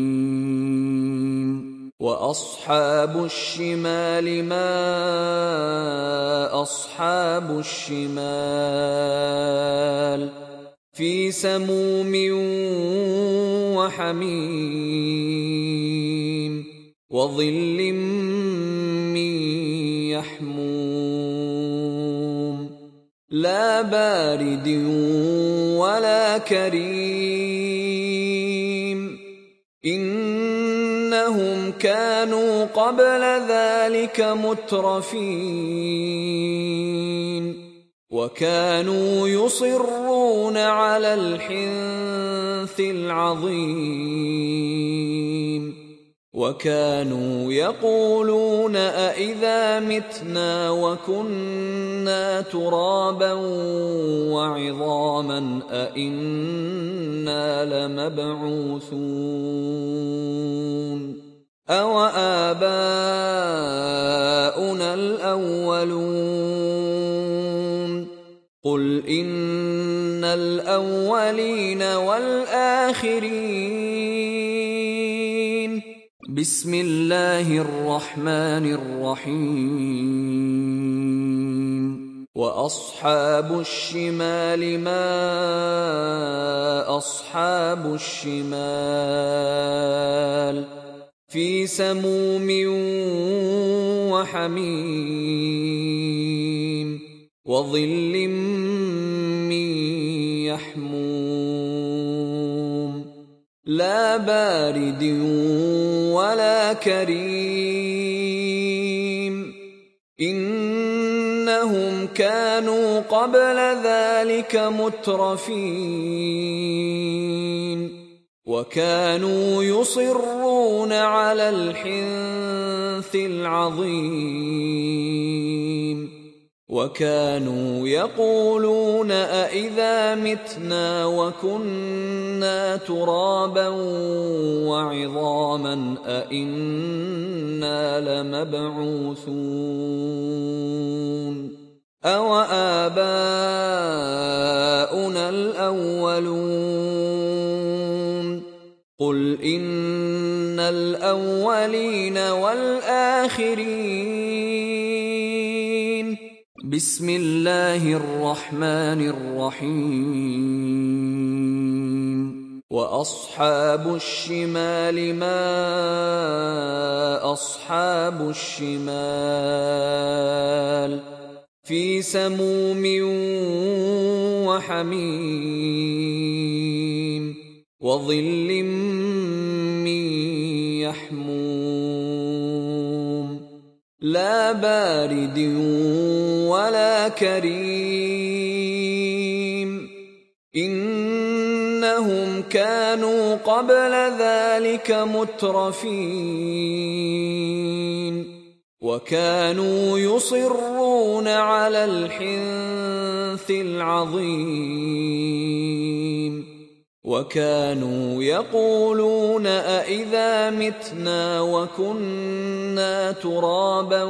وأصحاب الشمال ما أصحاب الشمال. في سموم وحميم. وظل بارد ولا كريم. إنهم كانوا قبل ذلك مترفين. وكانوا يصرون على الحنث العظيم. وكانوا يقولون أإذا متنا وكنا ترابا وعظاما أإنا لمبعوثون أو آباؤنا الأولون قل إن الأولين والآخرين بسم الله الرحمن الرحيم واصحاب الشمال ما اصحاب الشمال في سموم وحميم وظل من لا بارد ولا كريم. إنهم كانوا قبل ذلك مترفين. وكانوا يصرون على الحنث العظيم. وكانوا يقولون أإذا متنا وكنا ترابا وعظاما أإنا لمبعوثون أو آباؤنا الأولون قل إن الأولين والآخرين بسم الله الرحمن الرحيم. وأصحاب الشمال ما أصحاب الشمال. في سموم وحميم. وظل من لا بارد ولا كريم. إنهم كانوا قبل ذلك مترفين. وكانوا يصرون على الحنث العظيم. وكانوا يقولون أإذا متنا وكنا ترابا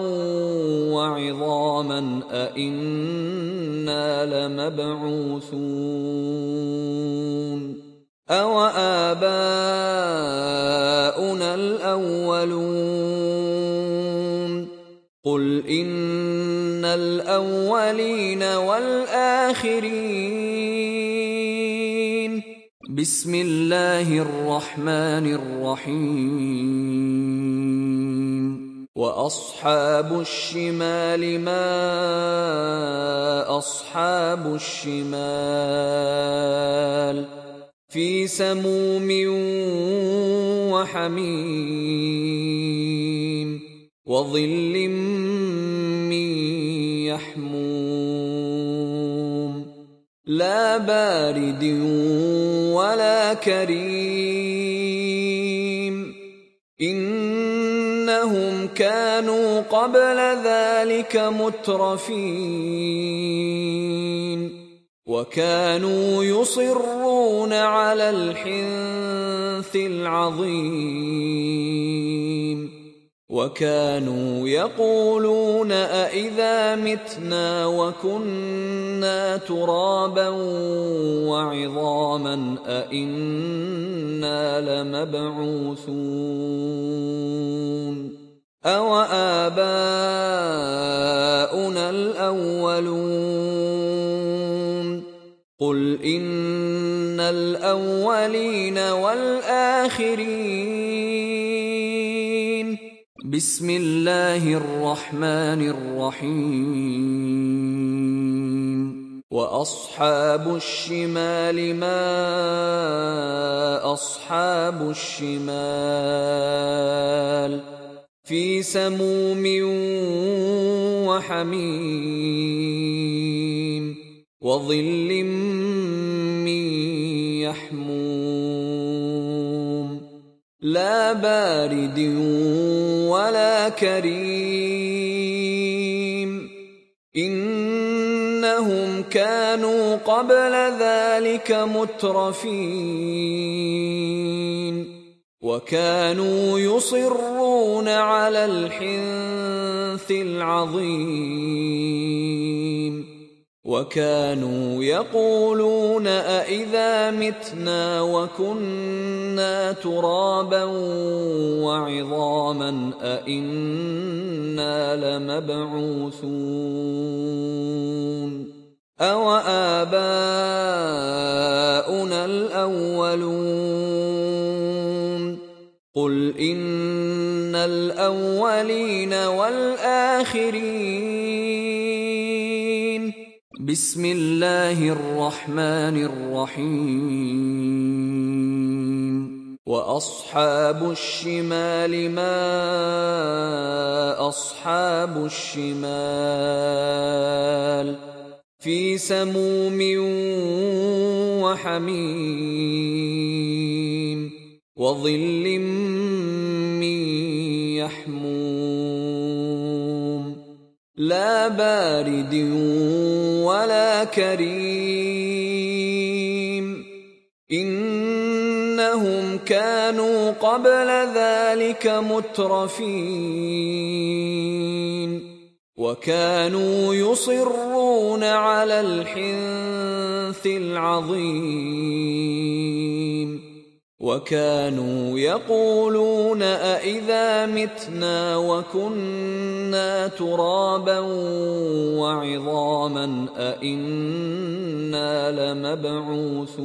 وعظاما أإنا لمبعوثون أو آباؤنا الأولون قل إن الأولين والآخرين بسم الله الرحمن الرحيم واصحاب الشمال ما اصحاب الشمال في سموم وحميم وظل من يحموم لا بارد ولا كريم. إنهم كانوا قبل ذلك مترفين. وكانوا يصرون على الحنث العظيم. وكانوا يقولون أإذا متنا وكنا ترابا وعظاما أإنا لمبعوثون أو آباؤنا الأولون قل إن الأولين والآخرين بسم الله الرحمن الرحيم. وأصحاب الشمال ما أصحاب الشمال. في سموم وحميم. وظل من لا بارد ولا كريم. إنهم كانوا قبل ذلك مترفين. وكانوا يصرون على الحنث العظيم. وكانوا يقولون أإذا متنا وكنا ترابا وعظاما أإنا لمبعوثون أو آباؤنا الأولون قل إن الأولين والآخرين بسم الله الرحمن الرحيم واصحاب الشمال ما اصحاب الشمال في سموم وحميم وظل لا بارد ولا كريم. إنهم كانوا قبل ذلك مترفين. وكانوا يصرون على الحنث العظيم. وكانوا يقولون أإذا متنا وكنا ترابا وعظاما أإنا لمبعوثون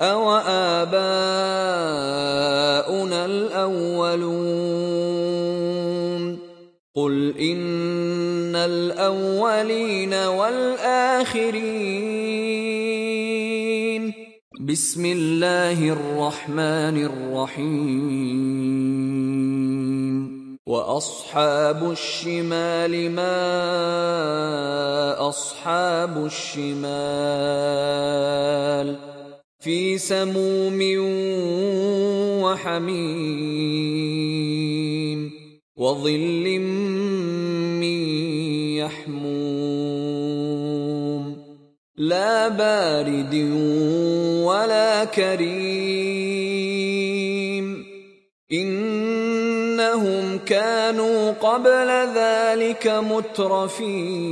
أو آباؤنا الأولون قل إن الأولين والآخرين بسم الله الرحمن الرحيم. وأصحاب الشمال ما أصحاب الشمال. في سموم وحميم. وظل من يحموم. لا بارد كريم. إنهم كانوا قبل ذلك مترفين.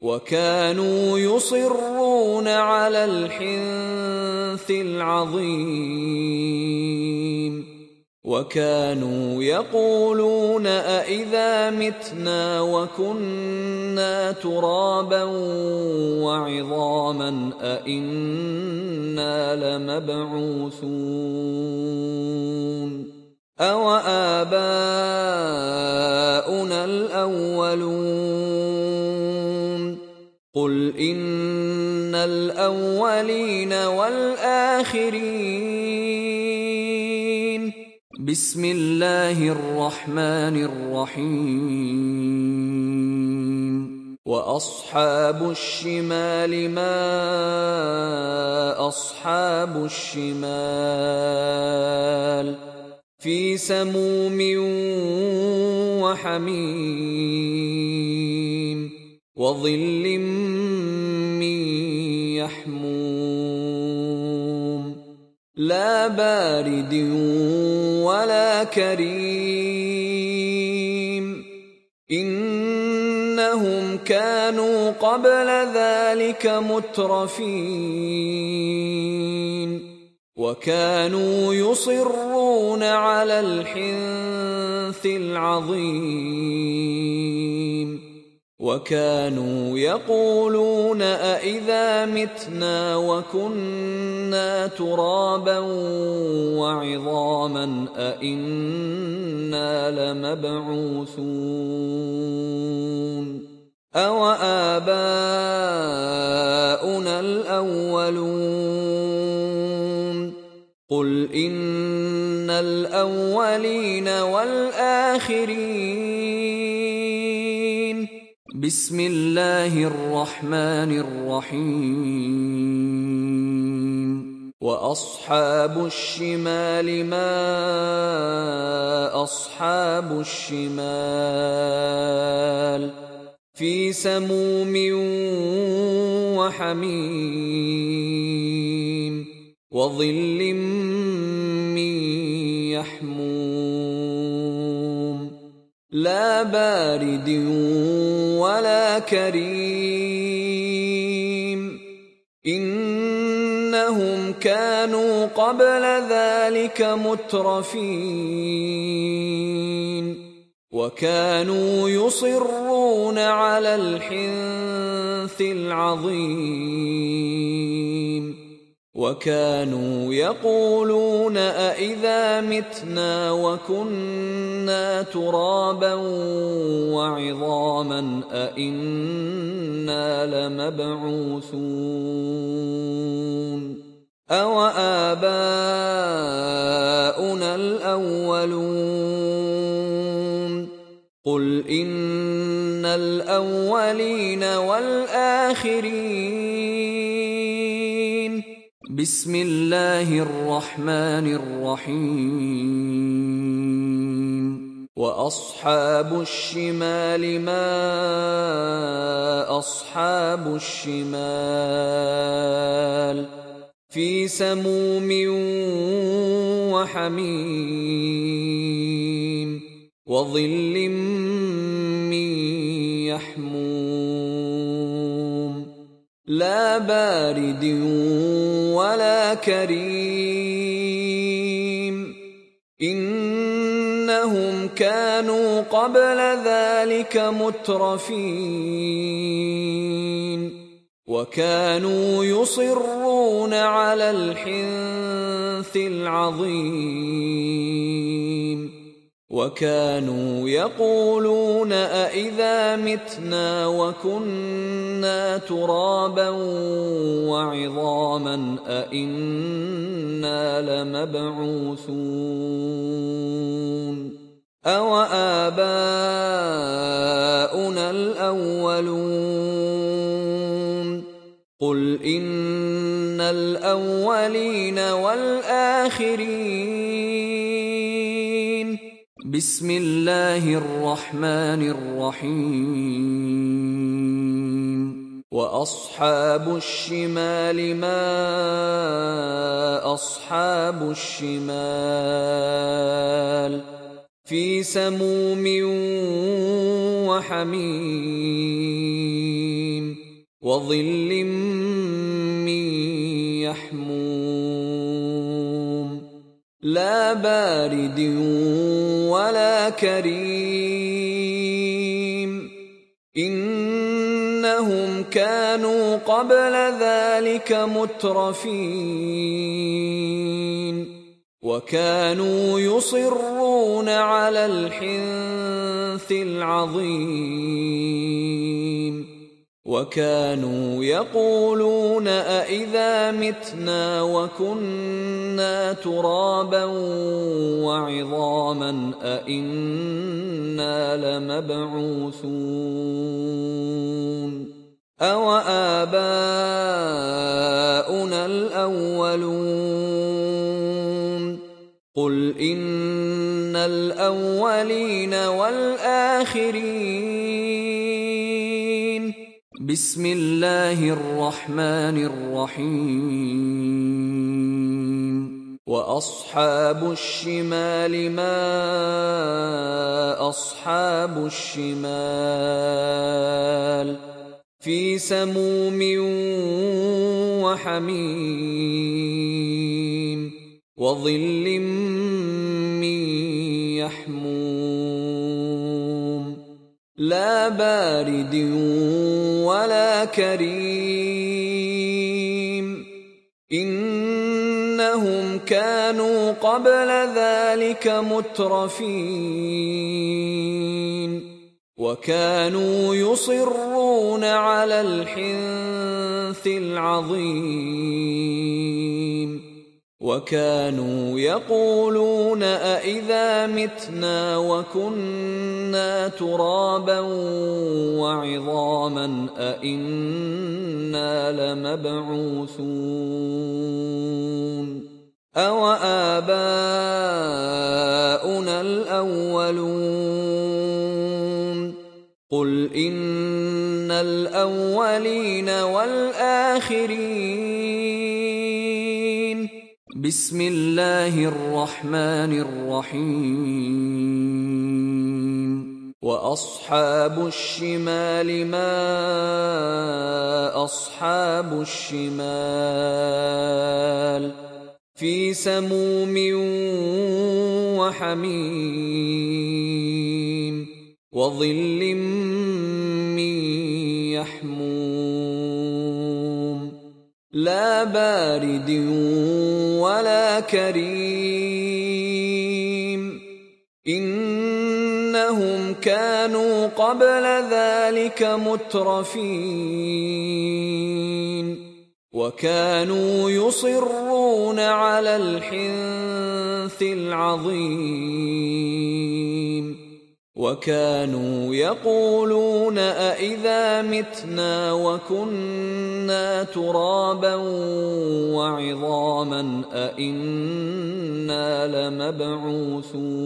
وكانوا يصرون على الحنث العظيم. وكانوا يقولون أإذا متنا وكنا ترابا وعظاما أإنا لمبعوثون أو آباؤنا الأولون قل إن الأولين والآخرين بسم الله الرحمن الرحيم. وأصحاب الشمال ما أصحاب الشمال. في سموم وحميم. وظل من لا بارد ولا كريم. إنهم كانوا قبل ذلك مترفين. وكانوا يصرون على الحنث العظيم. وكانوا يقولون أإذا متنا وكنا ترابا وعظاما أإنا لمبعوثون أو آباؤنا الأولون قل إن الأولين والآخرين بسم الله الرحمن الرحيم. وأصحاب الشمال ما أصحاب الشمال. في سموم وحميم. وظل من لا بارد ولا كريم. إنهم كانوا قبل ذلك مترفين. وكانوا يصرون على الحنث العظيم. وكانوا يقولون أإذا متنا وكنا ترابا وعظاما أإنا لمبعوثون أو آباؤنا الأولون قل إن الأولين والآخرين بسم الله الرحمن الرحيم. وأصحاب الشمال ما أصحاب الشمال. في سموم وحميم وظل من لا بارد ولا كريم. إنهم كانوا قبل ذلك مترفين. وكانوا يصرون على الحنث العظيم. وكانوا يقولون أإذا متنا وكنا ترابا وعظاما أإنا لمبعوثون أو آباؤنا الأولون قل إن الأولين والآخرين بسم الله الرحمن الرحيم. وأصحاب الشمال ما أصحاب الشمال. في سموم وحميم. وظل من لا بارد ولا كريم. إنهم كانوا قبل ذلك مترفين. وكانوا يصرون على الحنث العظيم. وكانوا يقولون أإذا متنا وكنا ترابا وعظاما أإنا لمبعوثون أو آباؤنا الأولون قل إن الأولين والآخرين بسم الله الرحمن الرحيم. وأصحاب الشمال ما أصحاب الشمال. في سموم وحميم. وظل من لا بارد ولا كريم. إنهم كانوا قبل ذلك مترفين. وكانوا يصرون على الحنث العظيم. وكانوا يقولون أإذا متنا وكنا ترابا وعظاما أإنا لمبعوثون أو آباؤنا الأولون قل إن الأولين والآخرين بسم الله الرحمن الرحيم. وأصحاب الشمال ما أصحاب الشمال. في سموم وحميم وظل من لا بارد ولا كريم. إنهم كانوا قبل ذلك مترفين. وكانوا يصرون على الحنث العظيم. وكانوا يقولون أإذا متنا وكنا ترابا وعظاما أإنا لمبعوثون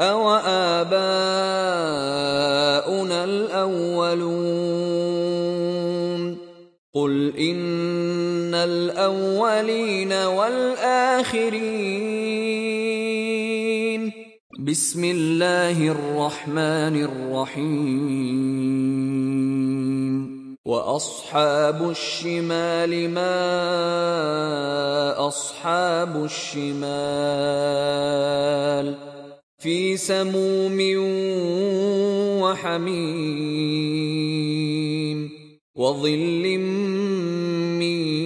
أَوَآبَاؤُنَا الْأَوَّلُونَ قُلْ إِنَّ الْأَوَّلِينَ وَالْآخِرِينَ بِسْمِ اللَّهِ الرَّحْمَنِ الرَّحِيمِ. وَأَصْحَابُ الشِّمَالِ مَا أَصْحَابُ الشِّمَالِ. في سموم وحميم. وظل من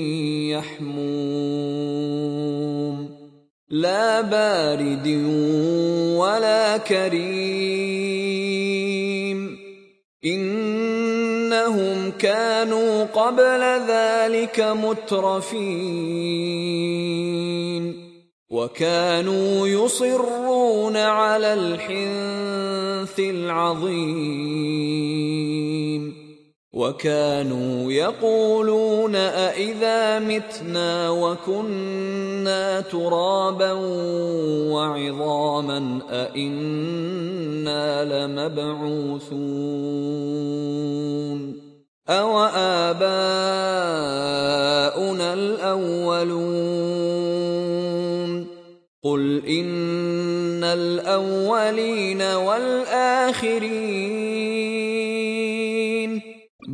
بارد ولا كريم. إنهم كانوا قبل ذلك مترفين. وكانوا يصرون على الحنث العظيم. وكانوا يقولون أإذا متنا وكنا ترابا وعظاما أإنا لمبعوثون أوآباؤنا الأولون قل إن الأولين والآخرين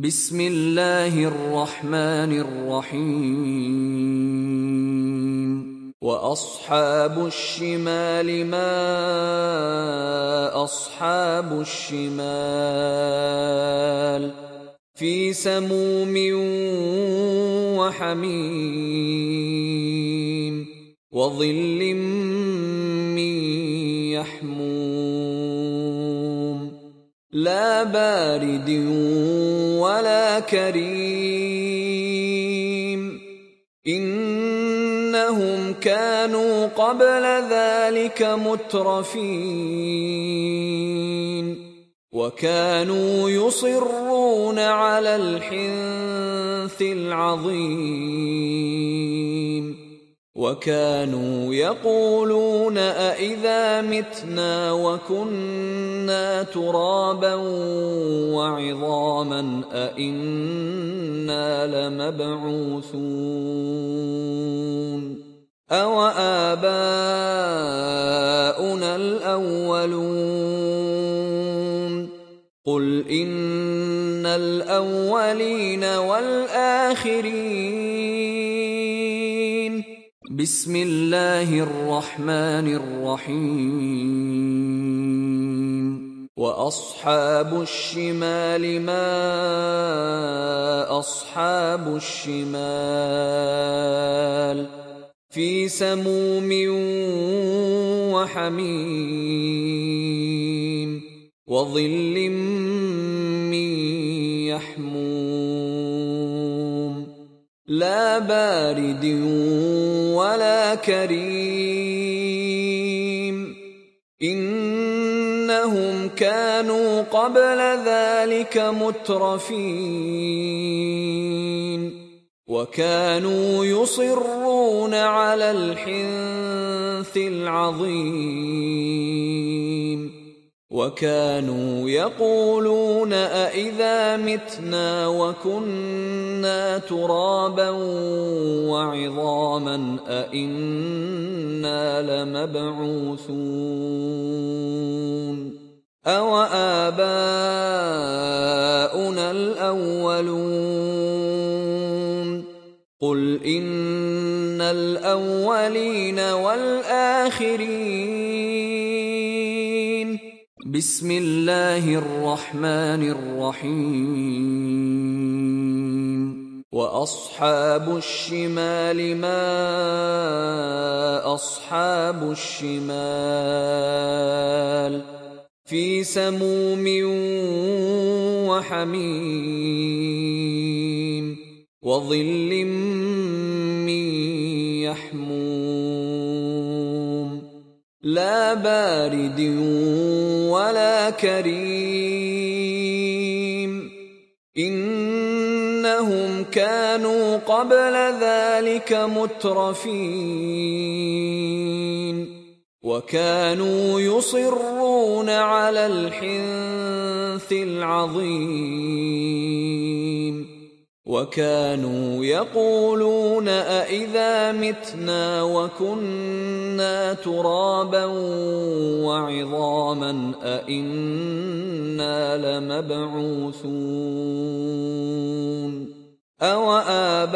بسم الله الرحمن الرحيم. وأصحاب الشمال ما أصحاب الشمال. في سموم وحميم وظل من لا بارد ولا كريم. إنهم كانوا قبل ذلك مترفين. وكانوا يصرون على الحنث العظيم. وكانوا يقولون أإذا متنا وكنا ترابا وعظاما أإنا لمبعوثون أوآباؤنا الأولون قل إن الأولين والآخرين بسم الله الرحمن الرحيم. وأصحاب الشمال ما أصحاب الشمال. في سموم وحميم. وظل من لا بارد ولا كريم. إنهم كانوا قبل ذلك مترفين. وكانوا يصرون على الحنث العظيم. وكانوا يقولون أإذا متنا وكنا ترابا وعظاما أإنا لمبعوثون أوآباؤنا الأولون قل إن الأولين والآخرين بسم الله الرحمن الرحيم. وأصحاب الشمال ما أصحاب الشمال. في سموم وحميم وظل من بارد ولا كريم. إنهم كانوا قبل ذلك مترفين. وكانوا يصرون على الحنث العظيم. وكانوا يقولون أإذا متنا وكنا ترابا وعظاما أإنا لمبعوثون أو آباؤنا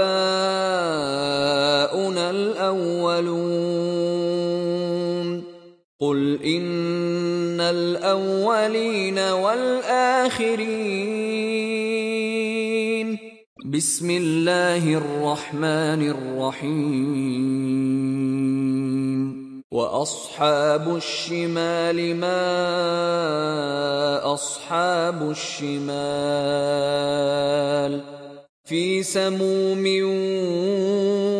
الأولون قل إن الأولين والآخرين بسم الله الرحمن الرحيم. وأصحاب الشمال ما أصحاب الشمال. في سموم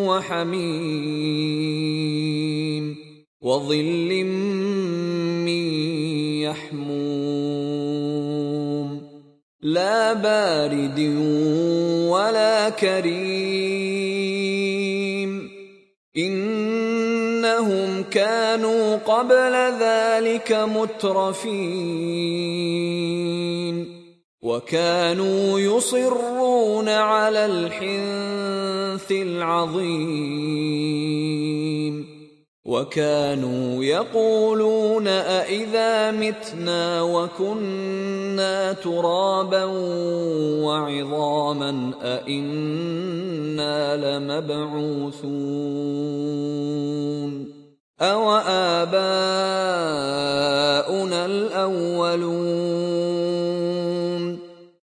وحميم. وظل من لا بارد ولا كريم. إنهم كانوا قبل ذلك مترفين. وكانوا يصرون على الحنث العظيم. وكانوا يقولون أإذا متنا وكنا ترابا وعظاما أإنا لمبعوثون أو آباؤنا الأولون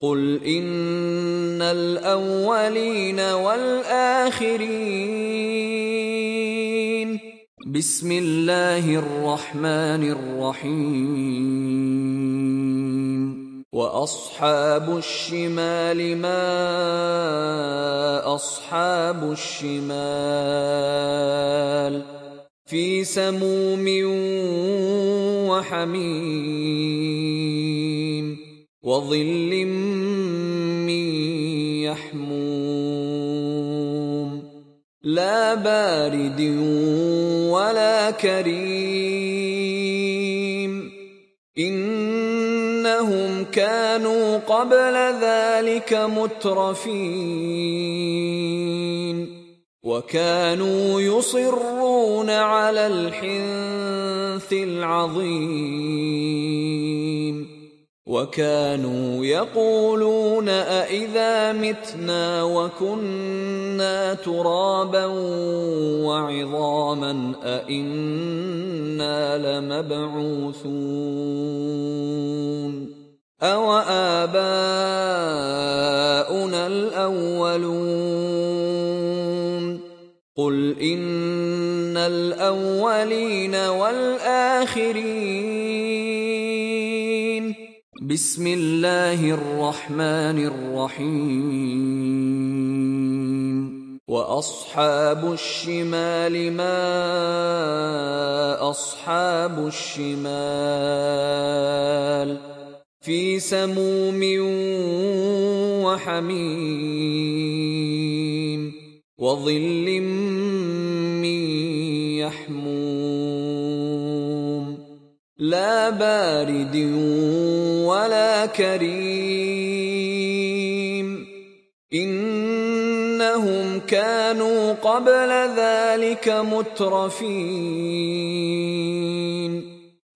قل إن الأولين والآخرين بسم الله الرحمن الرحيم. وأصحاب الشمال ما أصحاب الشمال. في سموم وحميم وظل من يحموم لا بارد ولا كريم. إنهم كانوا قبل ذلك مترفين. وكانوا يصرون على الحنث العظيم. وكانوا يقولون أإذا متنا وكنا ترابا وعظاما أإنا لمبعوثون أو آباؤنا الأولون قل إن الأولين والآخرين بسم الله الرحمن الرحيم. وأصحاب الشمال ما أصحاب الشمال. في سموم وحميم. وظل من لا بارد ولا كريم. إنهم كانوا قبل ذلك مترفين.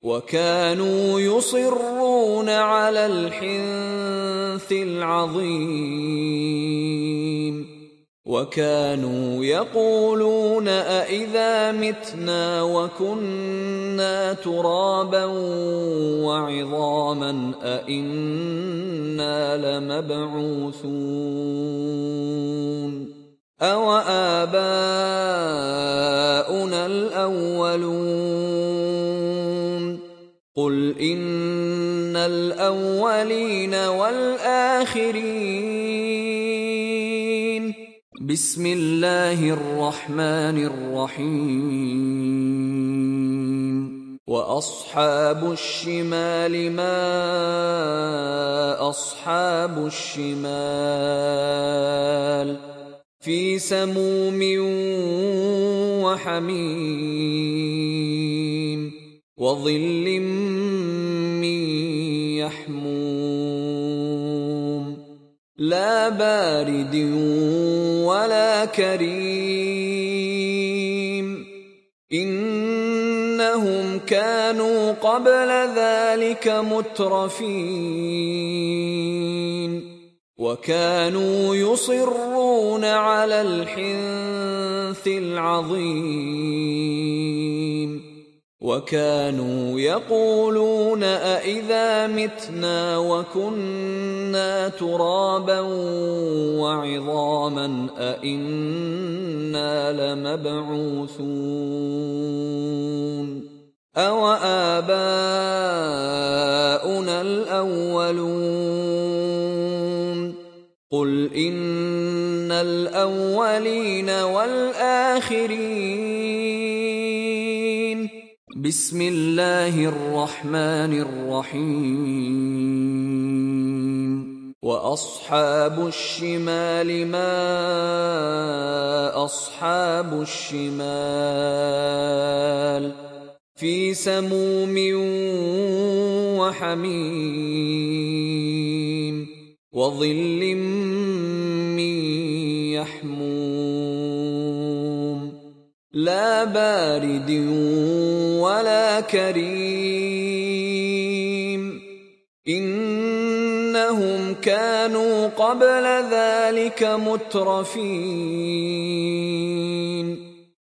وكانوا يصرون على الحنث العظيم. وكانوا يقولون أإذا متنا وكنا ترابا وعظاما أإنا لمبعوثون أو آباؤنا الأولون قل إن الأولين والآخرين بسم الله الرحمن الرحيم. وأصحاب الشمال ما أصحاب الشمال. في سموم وحميم وظل من يحموم لا بارد ولا كريم. إنهم كانوا قبل ذلك مترفين. وكانوا يصرون على الحنث العظيم. وكانوا يقولون أإذا متنا وكنا ترابا وعظاما أإنا لمبعوثون أو آباؤنا الأولون قل إن الأولين والآخرين بسم الله الرحمن الرحيم. وأصحاب الشمال ما أصحاب الشمال. في سموم وحميم. وظل من يحموم لا بارد ولا كريم. إنهم كانوا قبل ذلك مترفين.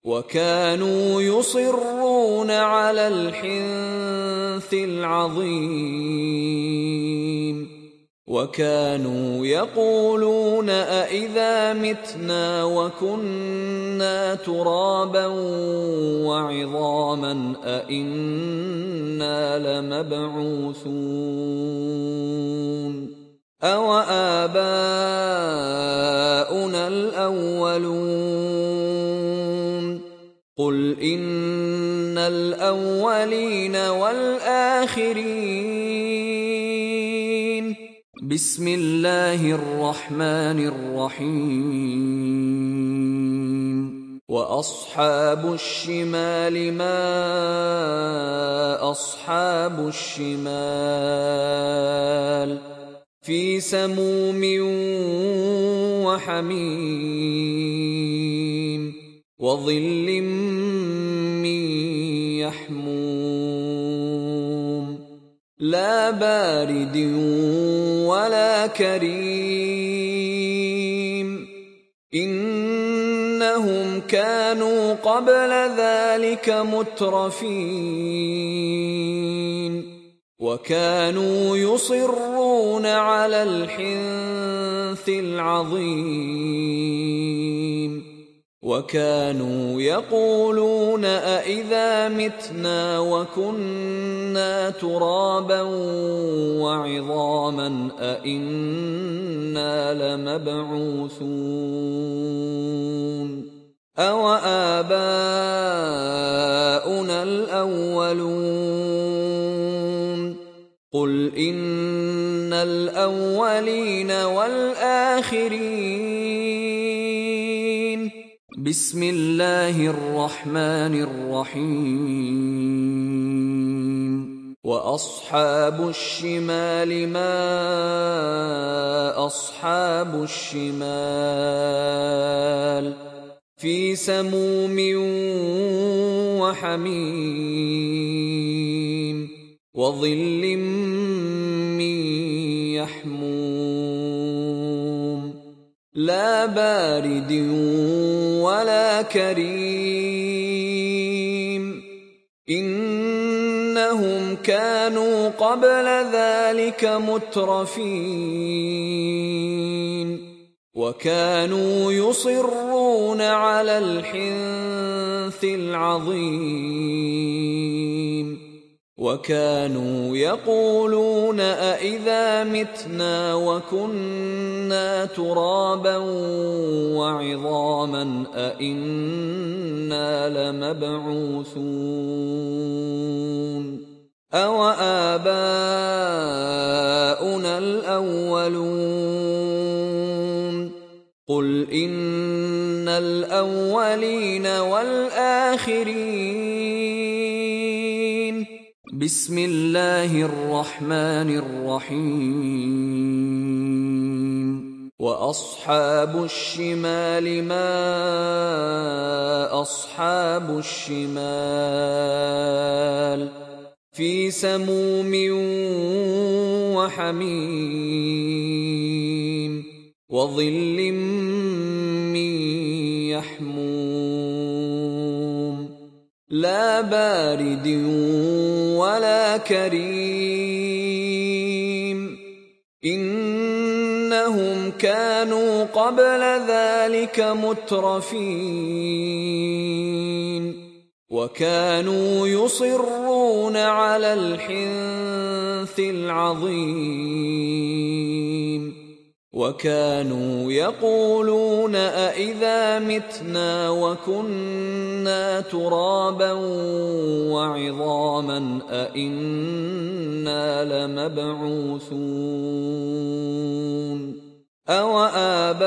وكانوا يصرون على الحنث العظيم. وكانوا يقولون أإذا متنا وكنا ترابا وعظاما أإنا لمبعوثون أو آباؤنا الأولون قل إن الأولين والآخرين بسم الله الرحمن الرحيم. وأصحاب الشمال ما أصحاب الشمال. في سموم وحميم وظل من يحموم لا بارد ولا كريم. إنهم كانوا قبل ذلك مترفين. وكانوا يصرون على الحنث العظيم. وكانوا يقولون أإذا متنا وكنا ترابا وعظاما أإنا لمبعوثون أو آباؤنا الأولون قل إن الأولين والآخرين بسم الله الرحمن الرحيم. وأصحاب الشمال ما أصحاب الشمال. في سموم وحميم وظل من يحموم لا بارد ولا كريم. إنهم كانوا قبل ذلك مترفين. وكانوا يصرون على الحنث العظيم. وكانوا يقولون أإذا متنا وكنا ترابا وعظاما أإنا لمبعوثون أو آباؤنا الأولون قل إن الأولين والآخرين بسم الله الرحمن الرحيم وأصحاب الشمال ما أصحاب الشمال في سموم وحميم وظل من يحموم لا بارد ولا كريم. إنهم كانوا قبل ذلك مترفين. وكانوا يصرون على الحنث العظيم. وكانوا يقولون أإذا متنا وكنا ترابا وعظاما أإنا لمبعوثون أو آباؤنا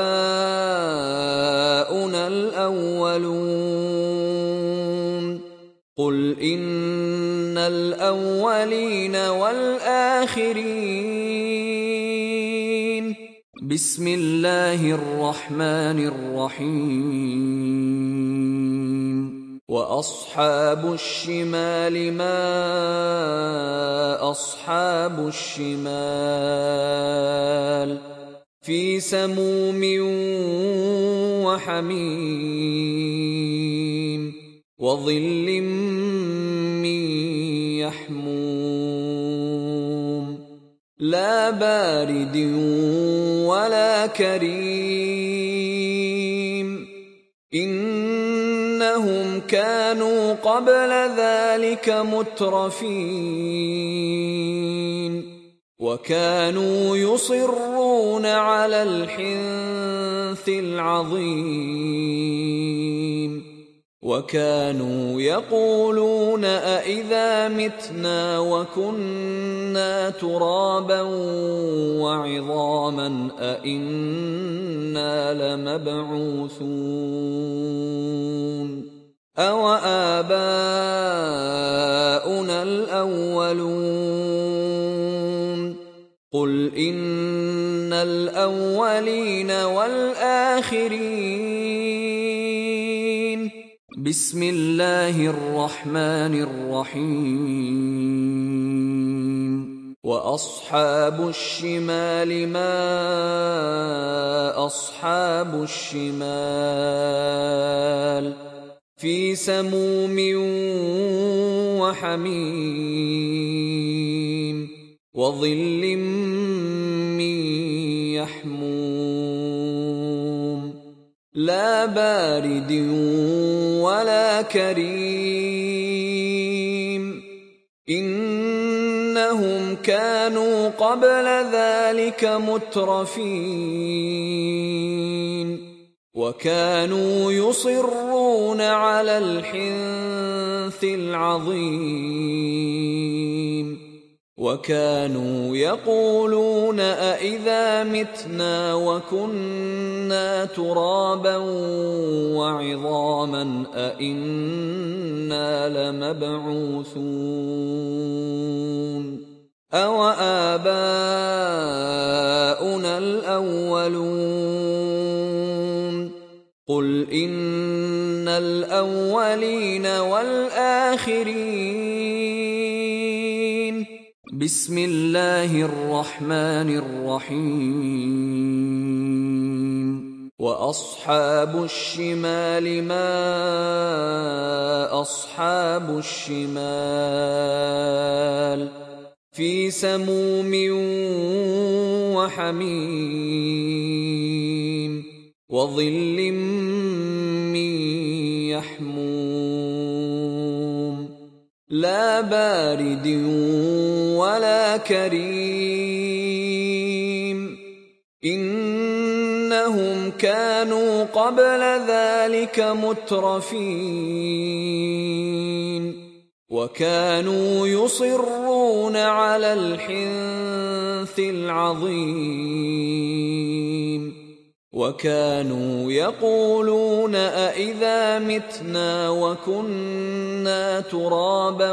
الأولون قل إن الأولين والآخرين بسم الله الرحمن الرحيم. وأصحاب الشمال ما أصحاب الشمال. في سموم وحميم وظل من يحموم لا بارد ولا كريم. إنهم كانوا قبل ذلك مترفين. وكانوا يصرون على الحنث العظيم. وكانوا يقولون أإذا متنا وكنا ترابا وعظاما أإنا لمبعوثون أو آباؤنا الأولون قل إن الأولين والآخرين بسم الله الرحمن الرحيم. وأصحاب الشمال ما أصحاب الشمال. في سموم وحميم وظل من يحموم لا بارد ولا كريم. إنهم كانوا قبل ذلك مترفين. وكانوا يصرون على الحنث العظيم. وكانوا يقولون أإذا متنا وكنا ترابا وعظاما أإنا لمبعوثون أو آباؤنا الأولون قل إن الأولين والآخرين بسم الله الرحمن الرحيم. وأصحاب الشمال ما أصحاب الشمال؟ في سموم وحميم وظل من يحموم. لا بارد ولا كريم. إنهم كانوا قبل ذلك مترفين. وكانوا يصرون على الحنث العظيم. وكانوا يقولون أإذا متنا وكنا ترابا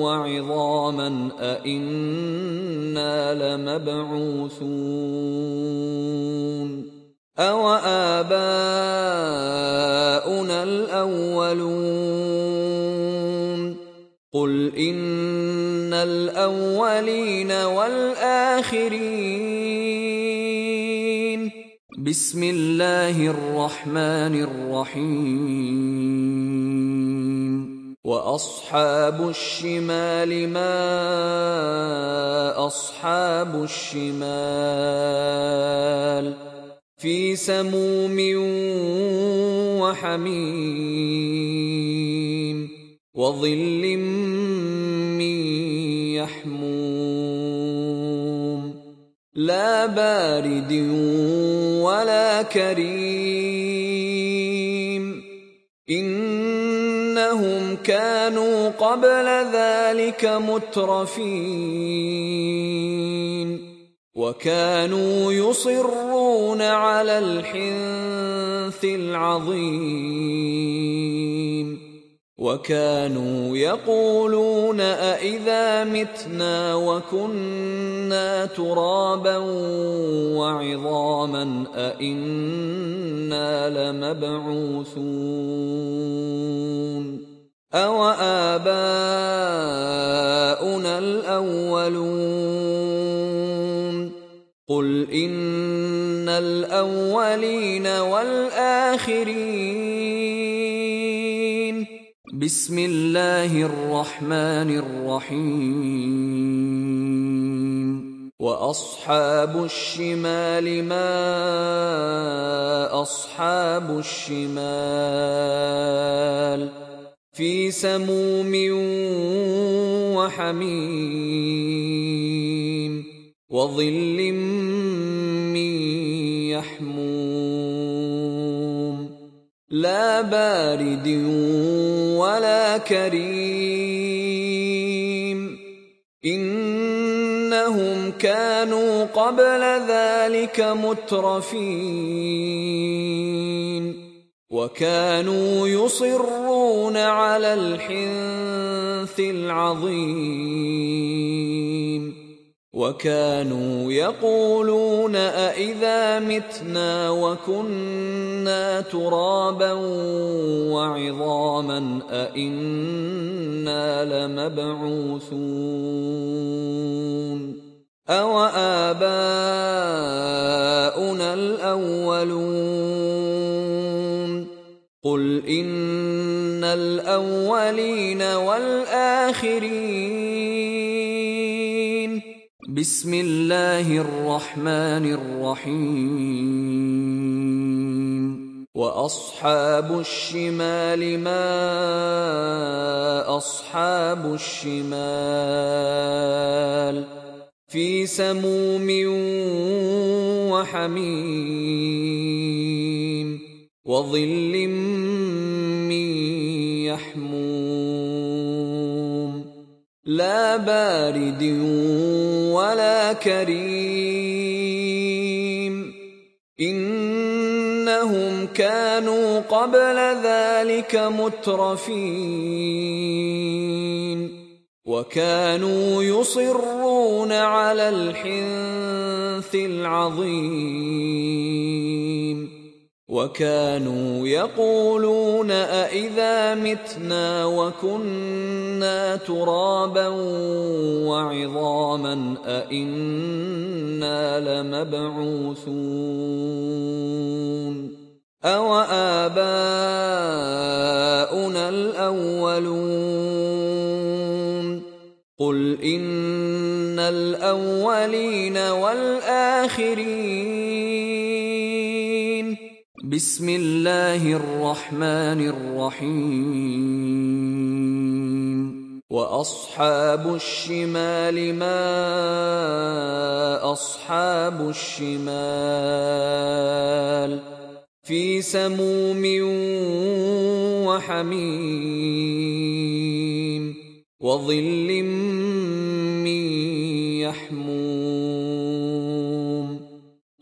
وعظاما أإنا لمبعوثون أو آباؤنا الأولون قل إن الأولين والآخرين بسم الله الرحمن الرحيم. وأصحاب الشمال ما أصحاب الشمال. في سموم وحميم وظل من يحموم بارد ولا كريم. إنهم كانوا قبل ذلك مترفين. وكانوا يصرون على الحنث العظيم. وكانوا يقولون أإذا متنا وكنا ترابا وعظاما أإنا لمبعوثون أو آباؤنا الأولون قل إن الأولين والآخرين بسم الله الرحمن الرحيم. وأصحاب الشمال ما أصحاب الشمال. في سموم وحميم وظل من يحموم. لا بارد ولا كريم. إنهم كانوا قبل ذلك مترفين. وكانوا يصرون على الحنث العظيم. وكانوا يقولون أإذا متنا وكنا ترابا وعظاما أإنا لمبعوثون أو آباؤنا الأولون قل إن الأولين والآخرين بسم الله الرحمن الرحيم. وأصحاب الشمال ما أصحاب الشمال. في سموم وحميم وظل من يحموم. لا بارد ولا كريم. إنهم كانوا قبل ذلك مترفين. وكانوا يصرون على الحنث العظيم. وكانوا يقولون أإذا متنا وكنا ترابا وعظاما أإنا لمبعوثون أو آباؤنا الأولون قل إن الأولين والآخرين بسم الله الرحمن الرحيم. وأصحاب الشمال ما أصحاب الشمال. في سموم وحميم. وظل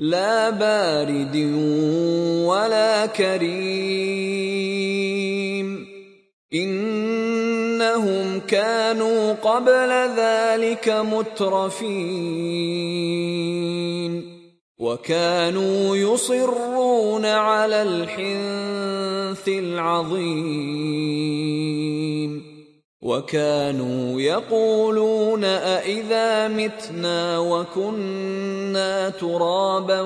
لا بارد ولا كريم. إنهم كانوا قبل ذلك مترفين. وكانوا يصرون على الحنث العظيم. وكانوا يقولون أإذا متنا وكنا ترابا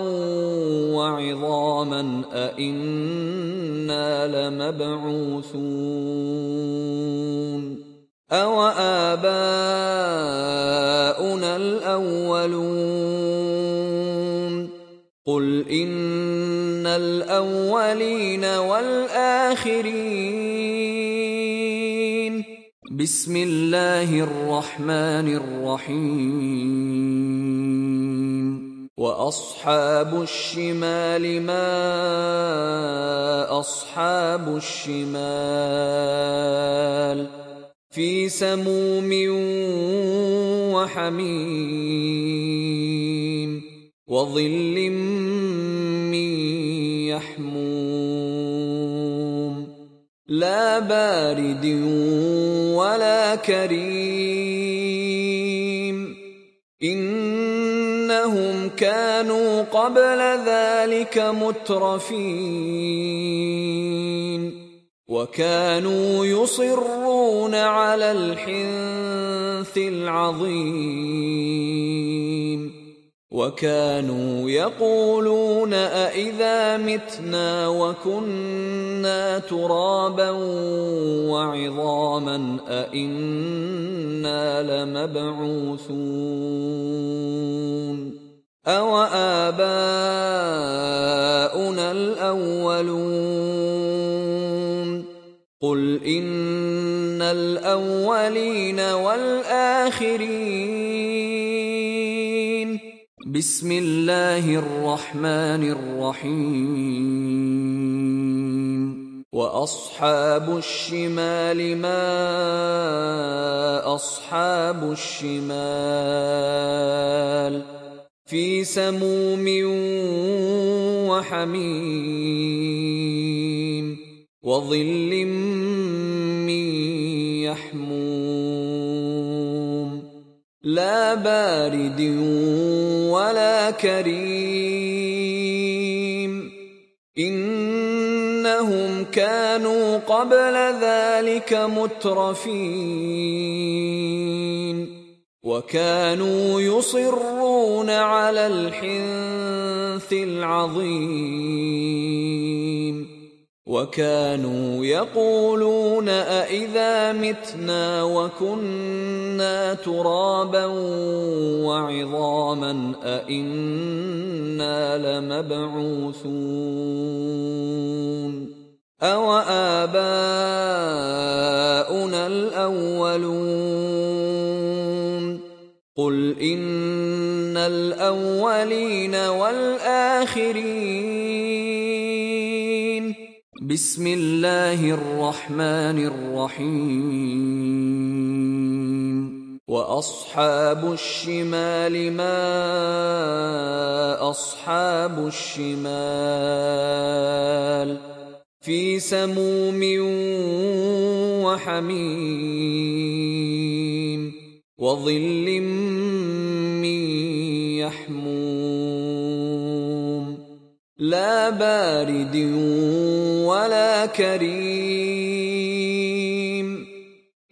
وعظاما أإنا لمبعوثون أو آباؤنا الأولون قل إن الأولين والآخرين بسم الله الرحمن الرحيم. وأصحاب الشمال ما أصحاب الشمال. في سموم وحميم. وظل لا بارد ولا كريم. إنهم كانوا قبل ذلك مترفين. وكانوا يصرون على الحنث العظيم. وكانوا يقولون أإذا متنا وكنا ترابا وعظاما أإنا لمبعوثون أو آباؤنا الأولون قل إن الأولين والآخرين بسم الله الرحمن الرحيم. وأصحاب الشمال ما أصحاب الشمال. في سموم وحميم وظل من لا بارد ولا كريم. إنهم كانوا قبل ذلك مترفين. وكانوا يصرون على الحنث العظيم. وكانوا يقولون أإذا متنا وكنا ترابا وعظاما أإنا لمبعوثون أو آباؤنا الأولون قل إن الأولين والآخرين بسم الله الرحمن الرحيم. وأصحاب الشمال ما أصحاب الشمال. في سموم وحميم. وظل لا بارد ولا كريم.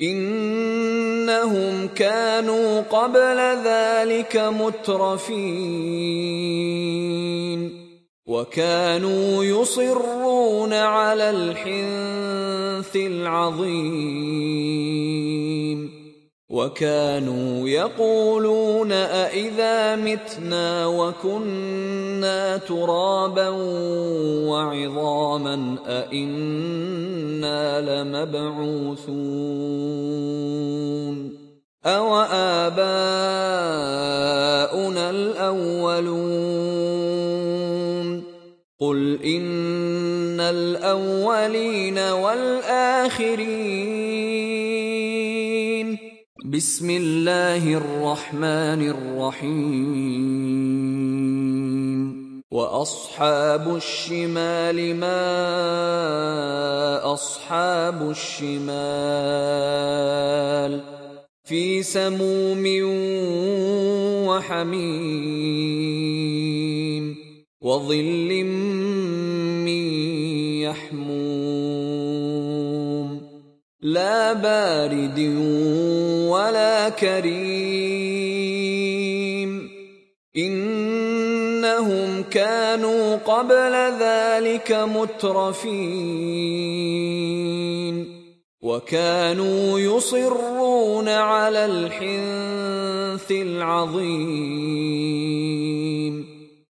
إنهم كانوا قبل ذلك مترفين. وكانوا يصرون على الحنث العظيم. وكانوا يقولون أإذا متنا وكنا ترابا وعظاما أإنا لمبعوثون أو آباؤنا الأولون قل إن الأولين والآخرين بسم الله الرحمن الرحيم. وأصحاب الشمال ما أصحاب الشمال. في سموم وحميم وظل من لا بارد ولا كريم. إنهم كانوا قبل ذلك مترفين. وكانوا يصرون على الحنث العظيم.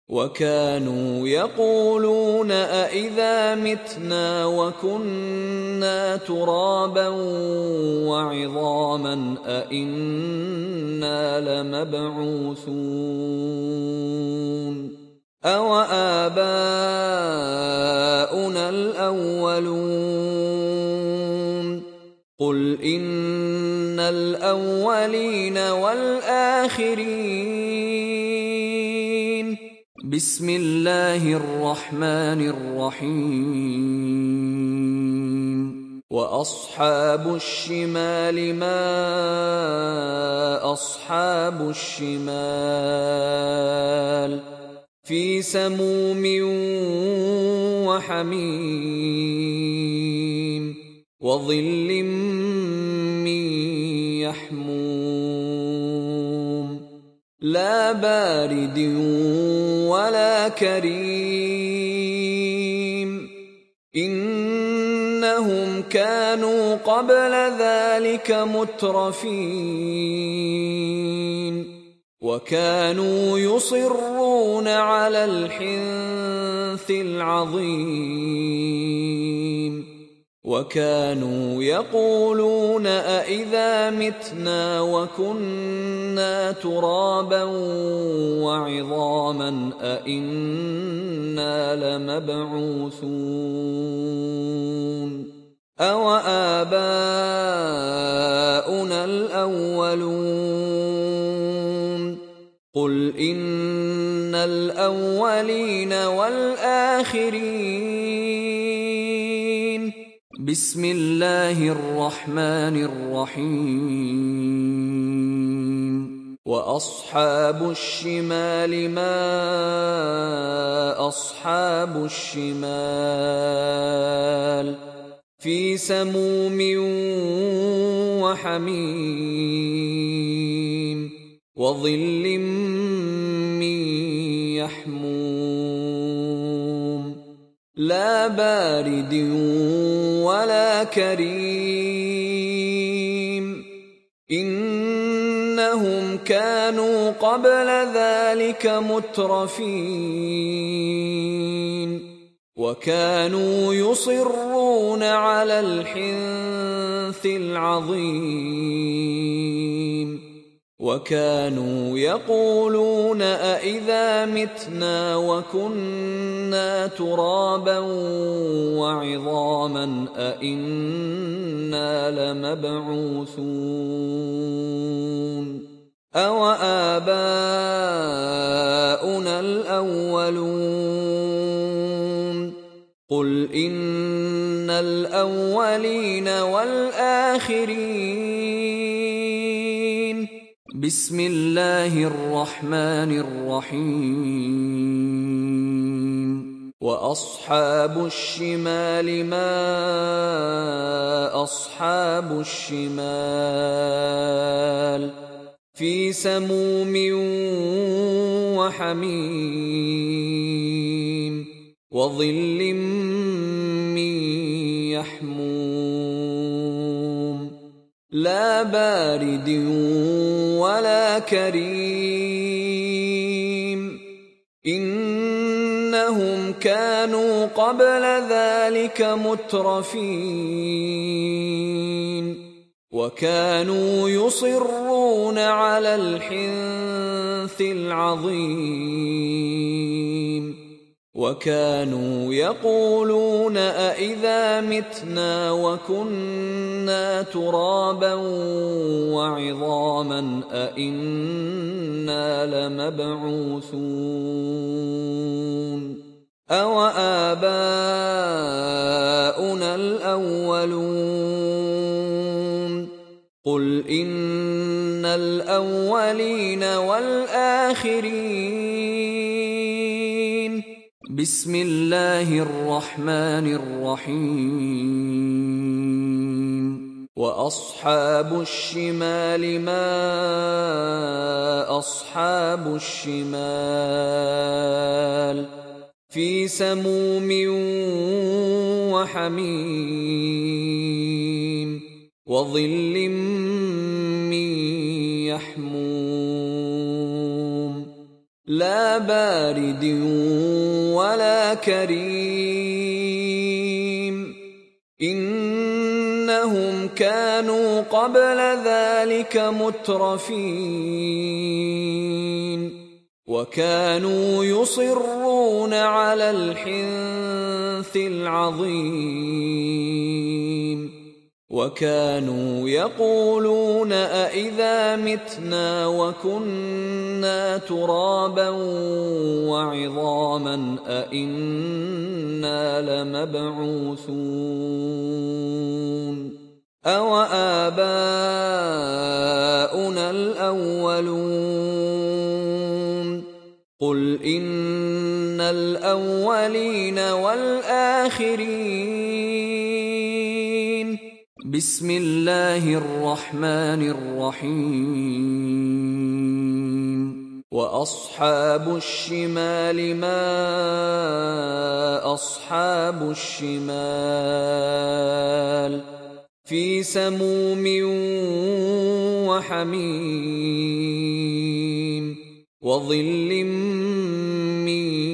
وكانوا يقولون أإذا متنا وكنا ترابا وعظاما أإنا لمبعوثون أو آباؤنا الأولون قل إن الأولين والآخرين بسم الله الرحمن الرحيم. وأصحاب الشمال ما أصحاب الشمال. في سموم وحميم. وظل من لا بارد ولا كريم. إنهم كانوا قبل ذلك مترفين. وكانوا يصرون على الحنث العظيم. وكانوا يقولون أإذا متنا وكنا ترابا وعظاما أإنا لمبعوثون أو آباؤنا الأولون قل إن الأولين والآخرين بسم الله الرحمن الرحيم. وأصحاب الشمال ما أصحاب الشمال. في سموم وحميم وظل من لا بارد ولا كريم. إنهم كانوا قبل ذلك مترفين. وكانوا يصرون على الحنث العظيم. وكانوا يقولون أإذا متنا وكنا ترابا وعظاما أإنا لمبعوثون أو آباؤنا الأولون قل إن الأولين والآخرين بسم الله الرحمن الرحيم. وأصحاب الشمال ما أصحاب الشمال. في سموم وحميم. وظل من لا بارد ولا كريم. إنهم كانوا قبل ذلك مترفين. وكانوا يصرون على الحنث العظيم. وكانوا يقولون أإذا متنا وكنا ترابا وعظاما أإنا لمبعوثون أو آباؤنا الأولون قل إن الأولين والآخرين بسم الله الرحمن الرحيم واصحاب الشمال ما اصحاب الشمال في سموم وحميم وظل من لا بارد ولا كريم. إنهم كانوا قبل ذلك مترفين. وكانوا يصرون على الحنث العظيم. وكانوا يقولون أإذا متنا وكنا ترابا وعظاما أإنا لمبعوثون أو آباؤنا الأولون قل إن الأولين والآخرين بسم الله الرحمن الرحيم. وأصحاب الشمال ما أصحاب الشمال. في سموم وحميم. وظل من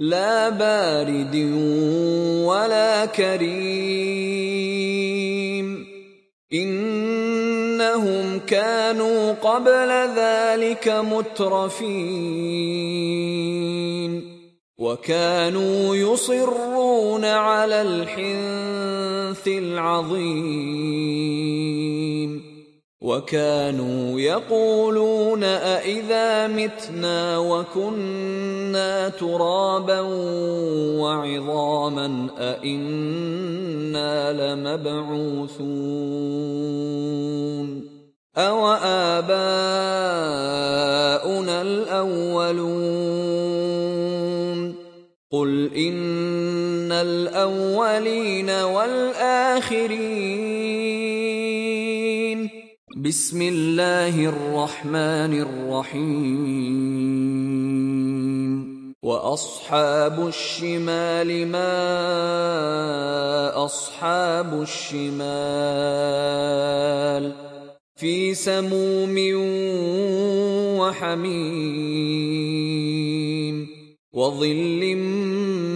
لا بارد ولا كريم. إنهم كانوا قبل ذلك مترفين. وكانوا يصرون على الحنث العظيم. وكانوا يقولون أإذا متنا وكنا ترابا وعظاما أإنا لمبعوثون أو آباؤنا الأولون قل إن الأولين والآخرين بسم الله الرحمن الرحيم. وأصحاب الشمال ما أصحاب الشمال. في سموم وحميم. وظل من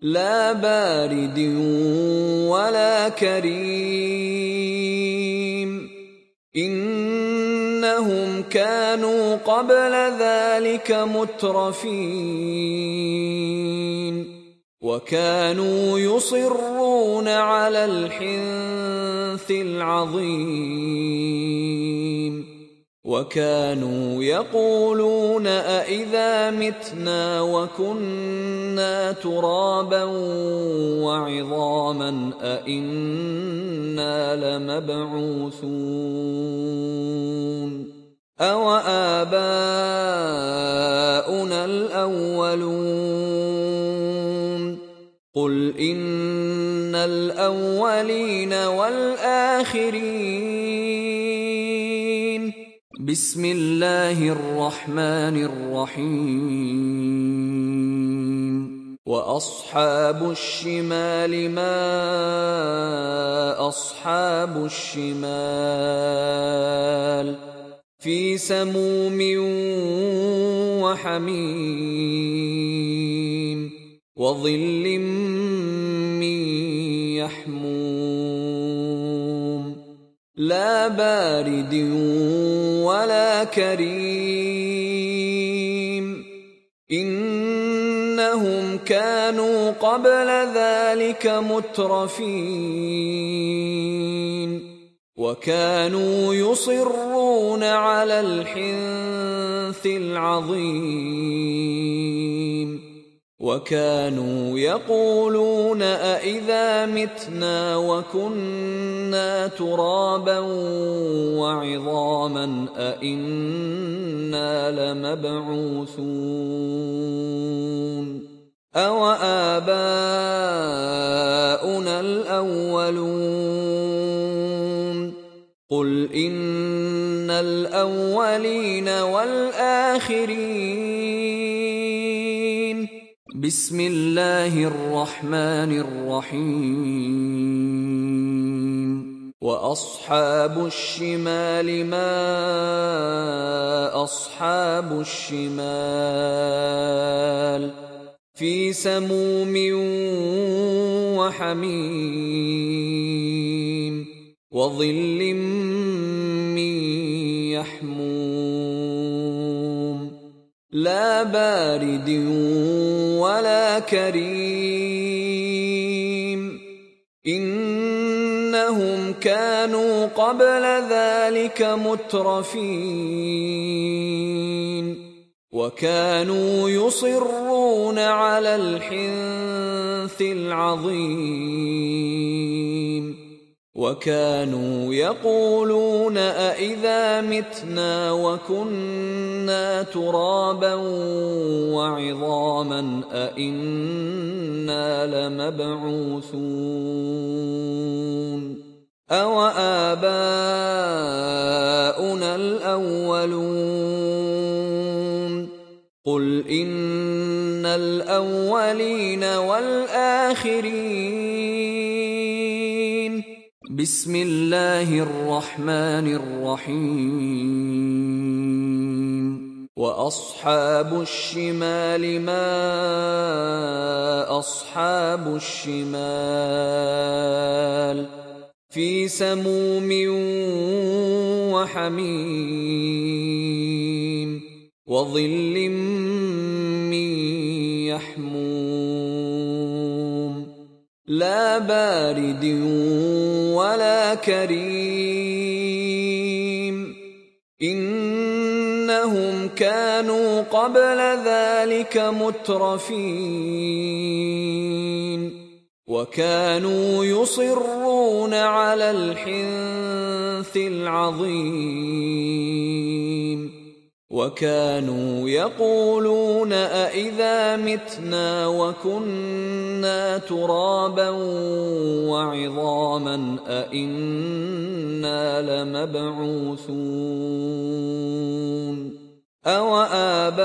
لا بارد ولا كريم. إنهم كانوا قبل ذلك مترفين. وكانوا يصرون على الحنث العظيم. وكانوا يقولون أإذا متنا وكنا ترابا وعظاما أإنا لمبعوثون أو آباؤنا الأولون قل إن الأولين والآخرين بسم الله الرحمن الرحيم. وأصحاب الشمال ما أصحاب الشمال. في سموم وحميم. وظل لا بارد ولا كريم. إنهم كانوا قبل ذلك مترفين. وكانوا يصرون على الحنث العظيم. وكانوا يقولون أإذا متنا وكنا ترابا وعظاما أإنا لمبعوثون أو آباؤنا الأولون قل إن الأولين والآخرين بسم الله الرحمن الرحيم. وأصحاب الشمال ما أصحاب الشمال. في سموم وحميم. وظل من لا بارد ولا كريم. إنهم كانوا قبل ذلك مترفين. وكانوا يصرون على الحنث العظيم. وكانوا يقولون أإذا متنا وكنا ترابا وعظاما أإنا لمبعوثون أو آباؤنا الأولون قل إن الأولين والآخرين بسم الله الرحمن الرحيم. وأصحاب الشمال ما أصحاب الشمال. في سموم وحميم. وظل من يحموم. لا بارد ولا كريم. إنهم كانوا قبل ذلك مترفين. وكانوا يصرون على الحنث العظيم. وكانوا يقولون أإذا متنا وكنا ترابا وعظاما أإنا لمبعوثون أو آباؤنا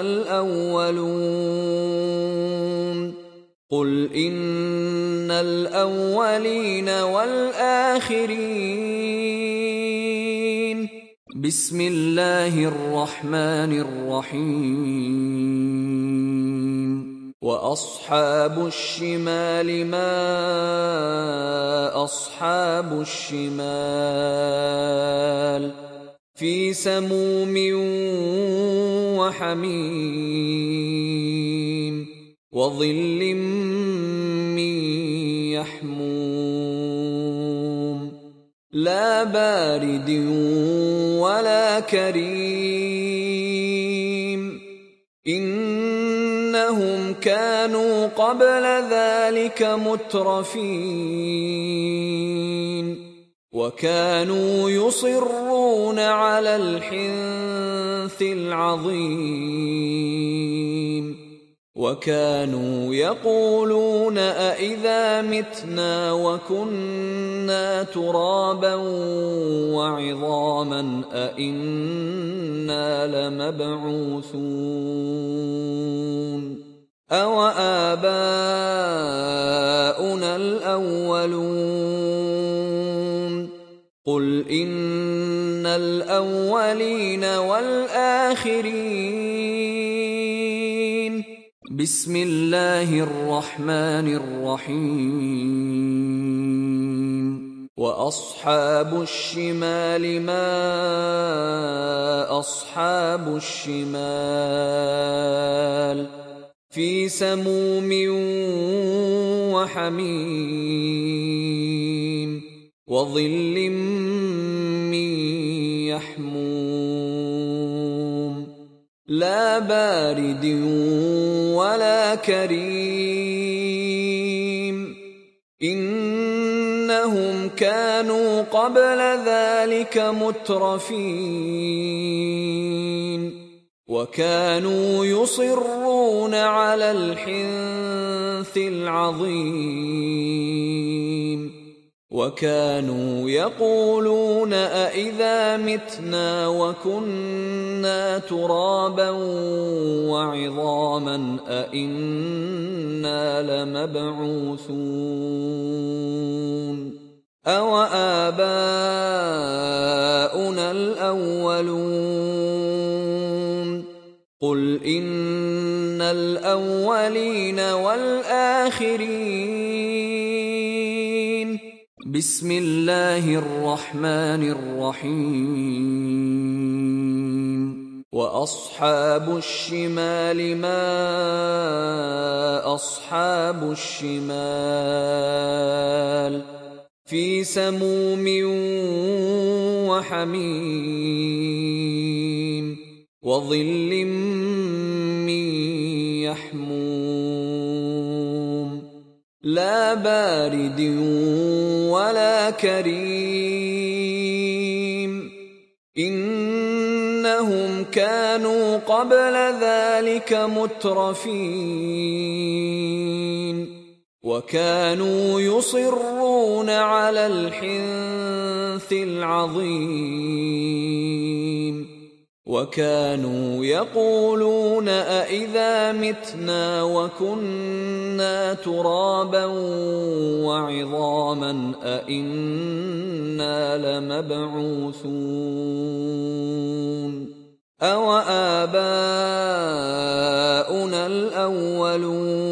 الأولون قل إن الأولين والآخرين بسم الله الرحمن الرحيم. وأصحاب الشمال ما أصحاب الشمال. في سموم وحميم. وظل لا بارد ولا كريم. إنهم كانوا قبل ذلك مترفين. وكانوا يصرون على الحنث العظيم. وكانوا يقولون أإذا متنا وكنا ترابا وعظاما أإنا لمبعوثون أو آباؤنا الأولون قل إن الأولين والآخرين بسم الله الرحمن الرحيم. وأصحاب الشمال ما أصحاب الشمال؟ في سموم وحميم. وظل من يحموم. لا بارد ولا كريم. إنهم كانوا قبل ذلك مترفين. وكانوا يصرون على الحنث العظيم. وكانوا يقولون أإذا متنا وكنا ترابا وعظاما أإنا لمبعوثون أو آباؤنا الأولون قل إن الأولين والآخرين بسم الله الرحمن الرحيم. وأصحاب الشمال ما أصحاب الشمال. في سموم وحميم. وظل لا بارد ولا كريم. إنهم كانوا قبل ذلك مترفين. وكانوا يصرون على الحنث العظيم. وكانوا يقولون أإذا متنا وكنا ترابا وعظاما أإنا لمبعوثون أو آباؤنا الأولون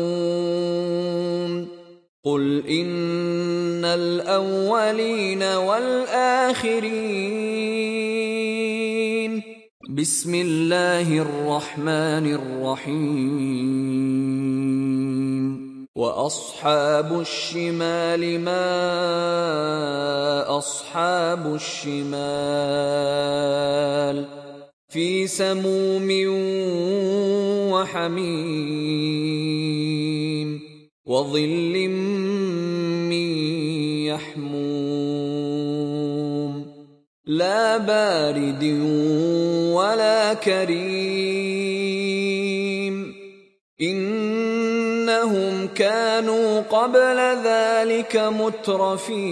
قل إن الأولين والآخرين بسم الله الرحمن الرحيم. وأصحاب الشمال ما أصحاب الشمال. في سموم وحميم. وظل من لا بارد ولا كريم. إنهم كانوا قبل ذلك مترفين.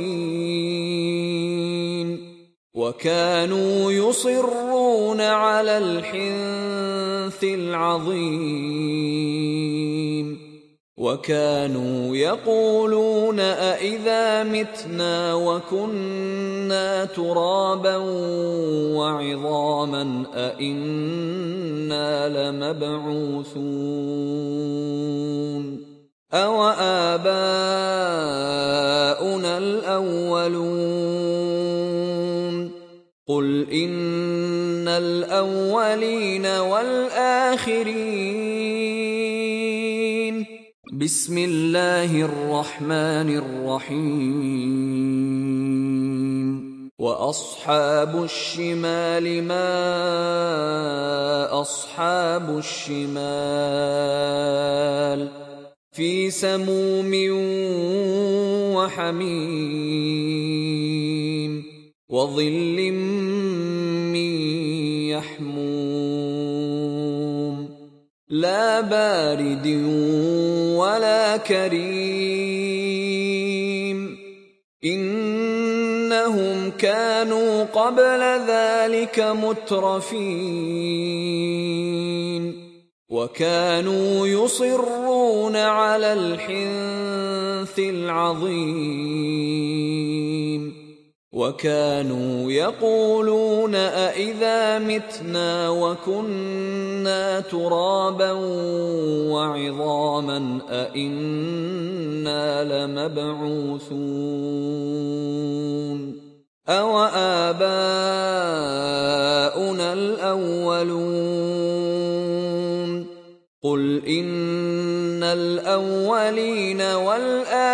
وكانوا يصرون على الحنث العظيم. وكانوا يقولون أإذا متنا وكنا ترابا وعظاما أإنا لمبعوثون أو آباؤنا الأولون قل إن الأولين والآخرين بسم الله الرحمن الرحيم. وأصحاب الشمال ما أصحاب الشمال. في سموم وحميم. وظل من لا بارد ولا كريم. إنهم كانوا قبل ذلك مترفين. وكانوا يصرون على الحنث العظيم. وكانوا يقولون أإذا متنا وكنا ترابا وعظاما أإنا لمبعوثون أو آباؤنا الأولون قل إن الأولين والآخرين